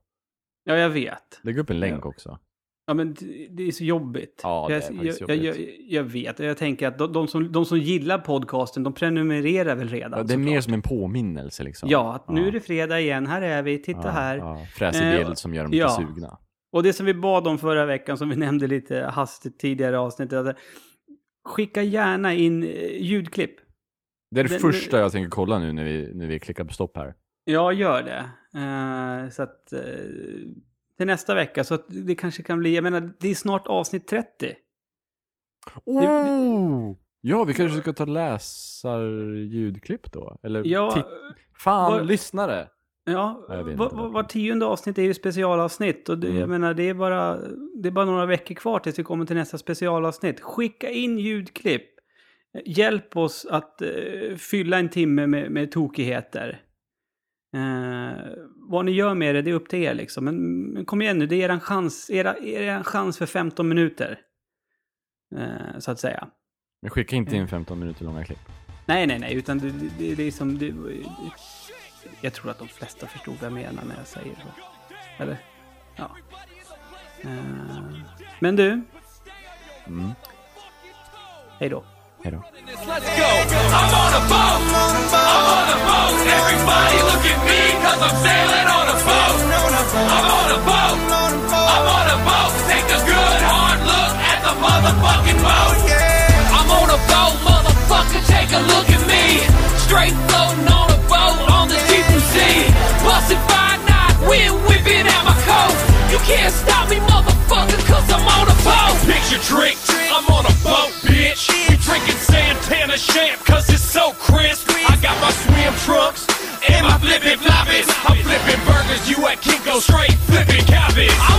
Speaker 2: Ja, jag vet.
Speaker 3: Lägg upp en länk
Speaker 2: Ja.
Speaker 3: också.
Speaker 2: Ja, men det- är så jobbigt.
Speaker 3: Ja, det är
Speaker 2: jag,
Speaker 3: faktiskt
Speaker 2: jag, jag,
Speaker 3: jobbigt.
Speaker 2: jag, jag vet. Jag tänker att de, de, som, de som gillar podcasten, de prenumererar väl redan.
Speaker 3: Ja, det är mer som en påminnelse liksom.
Speaker 2: Ja, att nu är det fredag igen. Här är vi. Titta
Speaker 3: Ja,
Speaker 2: här.
Speaker 3: Ja, fräsig
Speaker 2: Eh,
Speaker 3: bild som gör dem
Speaker 2: ja.
Speaker 3: lite sugna.
Speaker 2: Och det som vi bad om förra veckan, som vi nämnde lite hastigt tidigare i avsnittet. Att skicka gärna in eh, ljudklipp.
Speaker 3: Det är det
Speaker 2: Den-
Speaker 3: första jag tänker kolla nu när vi, när vi klickar på stopp här.
Speaker 2: Ja, gör det. Eh, så att... eh, till nästa vecka. Så att det kanske kan bli... Jag menar, det är snart avsnitt 30.
Speaker 3: Oh! Ja, vi kanske ska ta läsar ljudklipp då? Eller
Speaker 2: Ja,
Speaker 3: Fan,
Speaker 2: vad-
Speaker 3: lyssnare!
Speaker 2: Ja, var, tionde avsnitt är ju specialavsnitt och det,
Speaker 3: Mm.
Speaker 2: jag menar det är, bara, det är bara några veckor kvar tills vi kommer till nästa specialavsnitt. Skicka in ljudklipp. Hjälp oss att eh, fylla en timme med, med tokigheter. Eh, vad ni gör med det, det är upp till er liksom. Men, men kom igen nu, det är er chans, era, er chans för 15 minuter. Eh, så att säga.
Speaker 3: Men skicka inte in 15 minuter långa klipp.
Speaker 2: Nej, nej, nej, utan det, det, det är som... Det, jag tror att de flesta förstod vad jag menar när jag säger så. Eller? Ja. Eh, men du,
Speaker 3: Mm.
Speaker 2: hej då.
Speaker 3: Hej då.
Speaker 6: Let's go. I'm on a boat. I'm on a boat. Everybody look at me cause I'm sailing on a boat. I'm on a boat. I'm on a boat. Take a good hard look at the motherfucking boat. I'm on a boat, motherfucker. Take a look at me. Straight floating on wind whipping at my coat. You can't stop me, motherfucker, cause I'm on a boat. Picture trick, I'm on a boat, bitch. We drinking Santana champ, cause it's so crisp. I got my swim trunks and my flippin' floppies. I'm flipping burgers, you at Kinko straight flipping cabbage.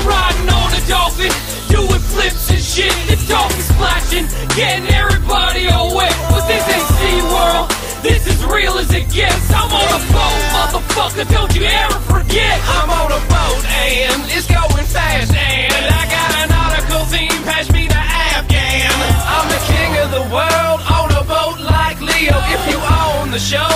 Speaker 6: Show,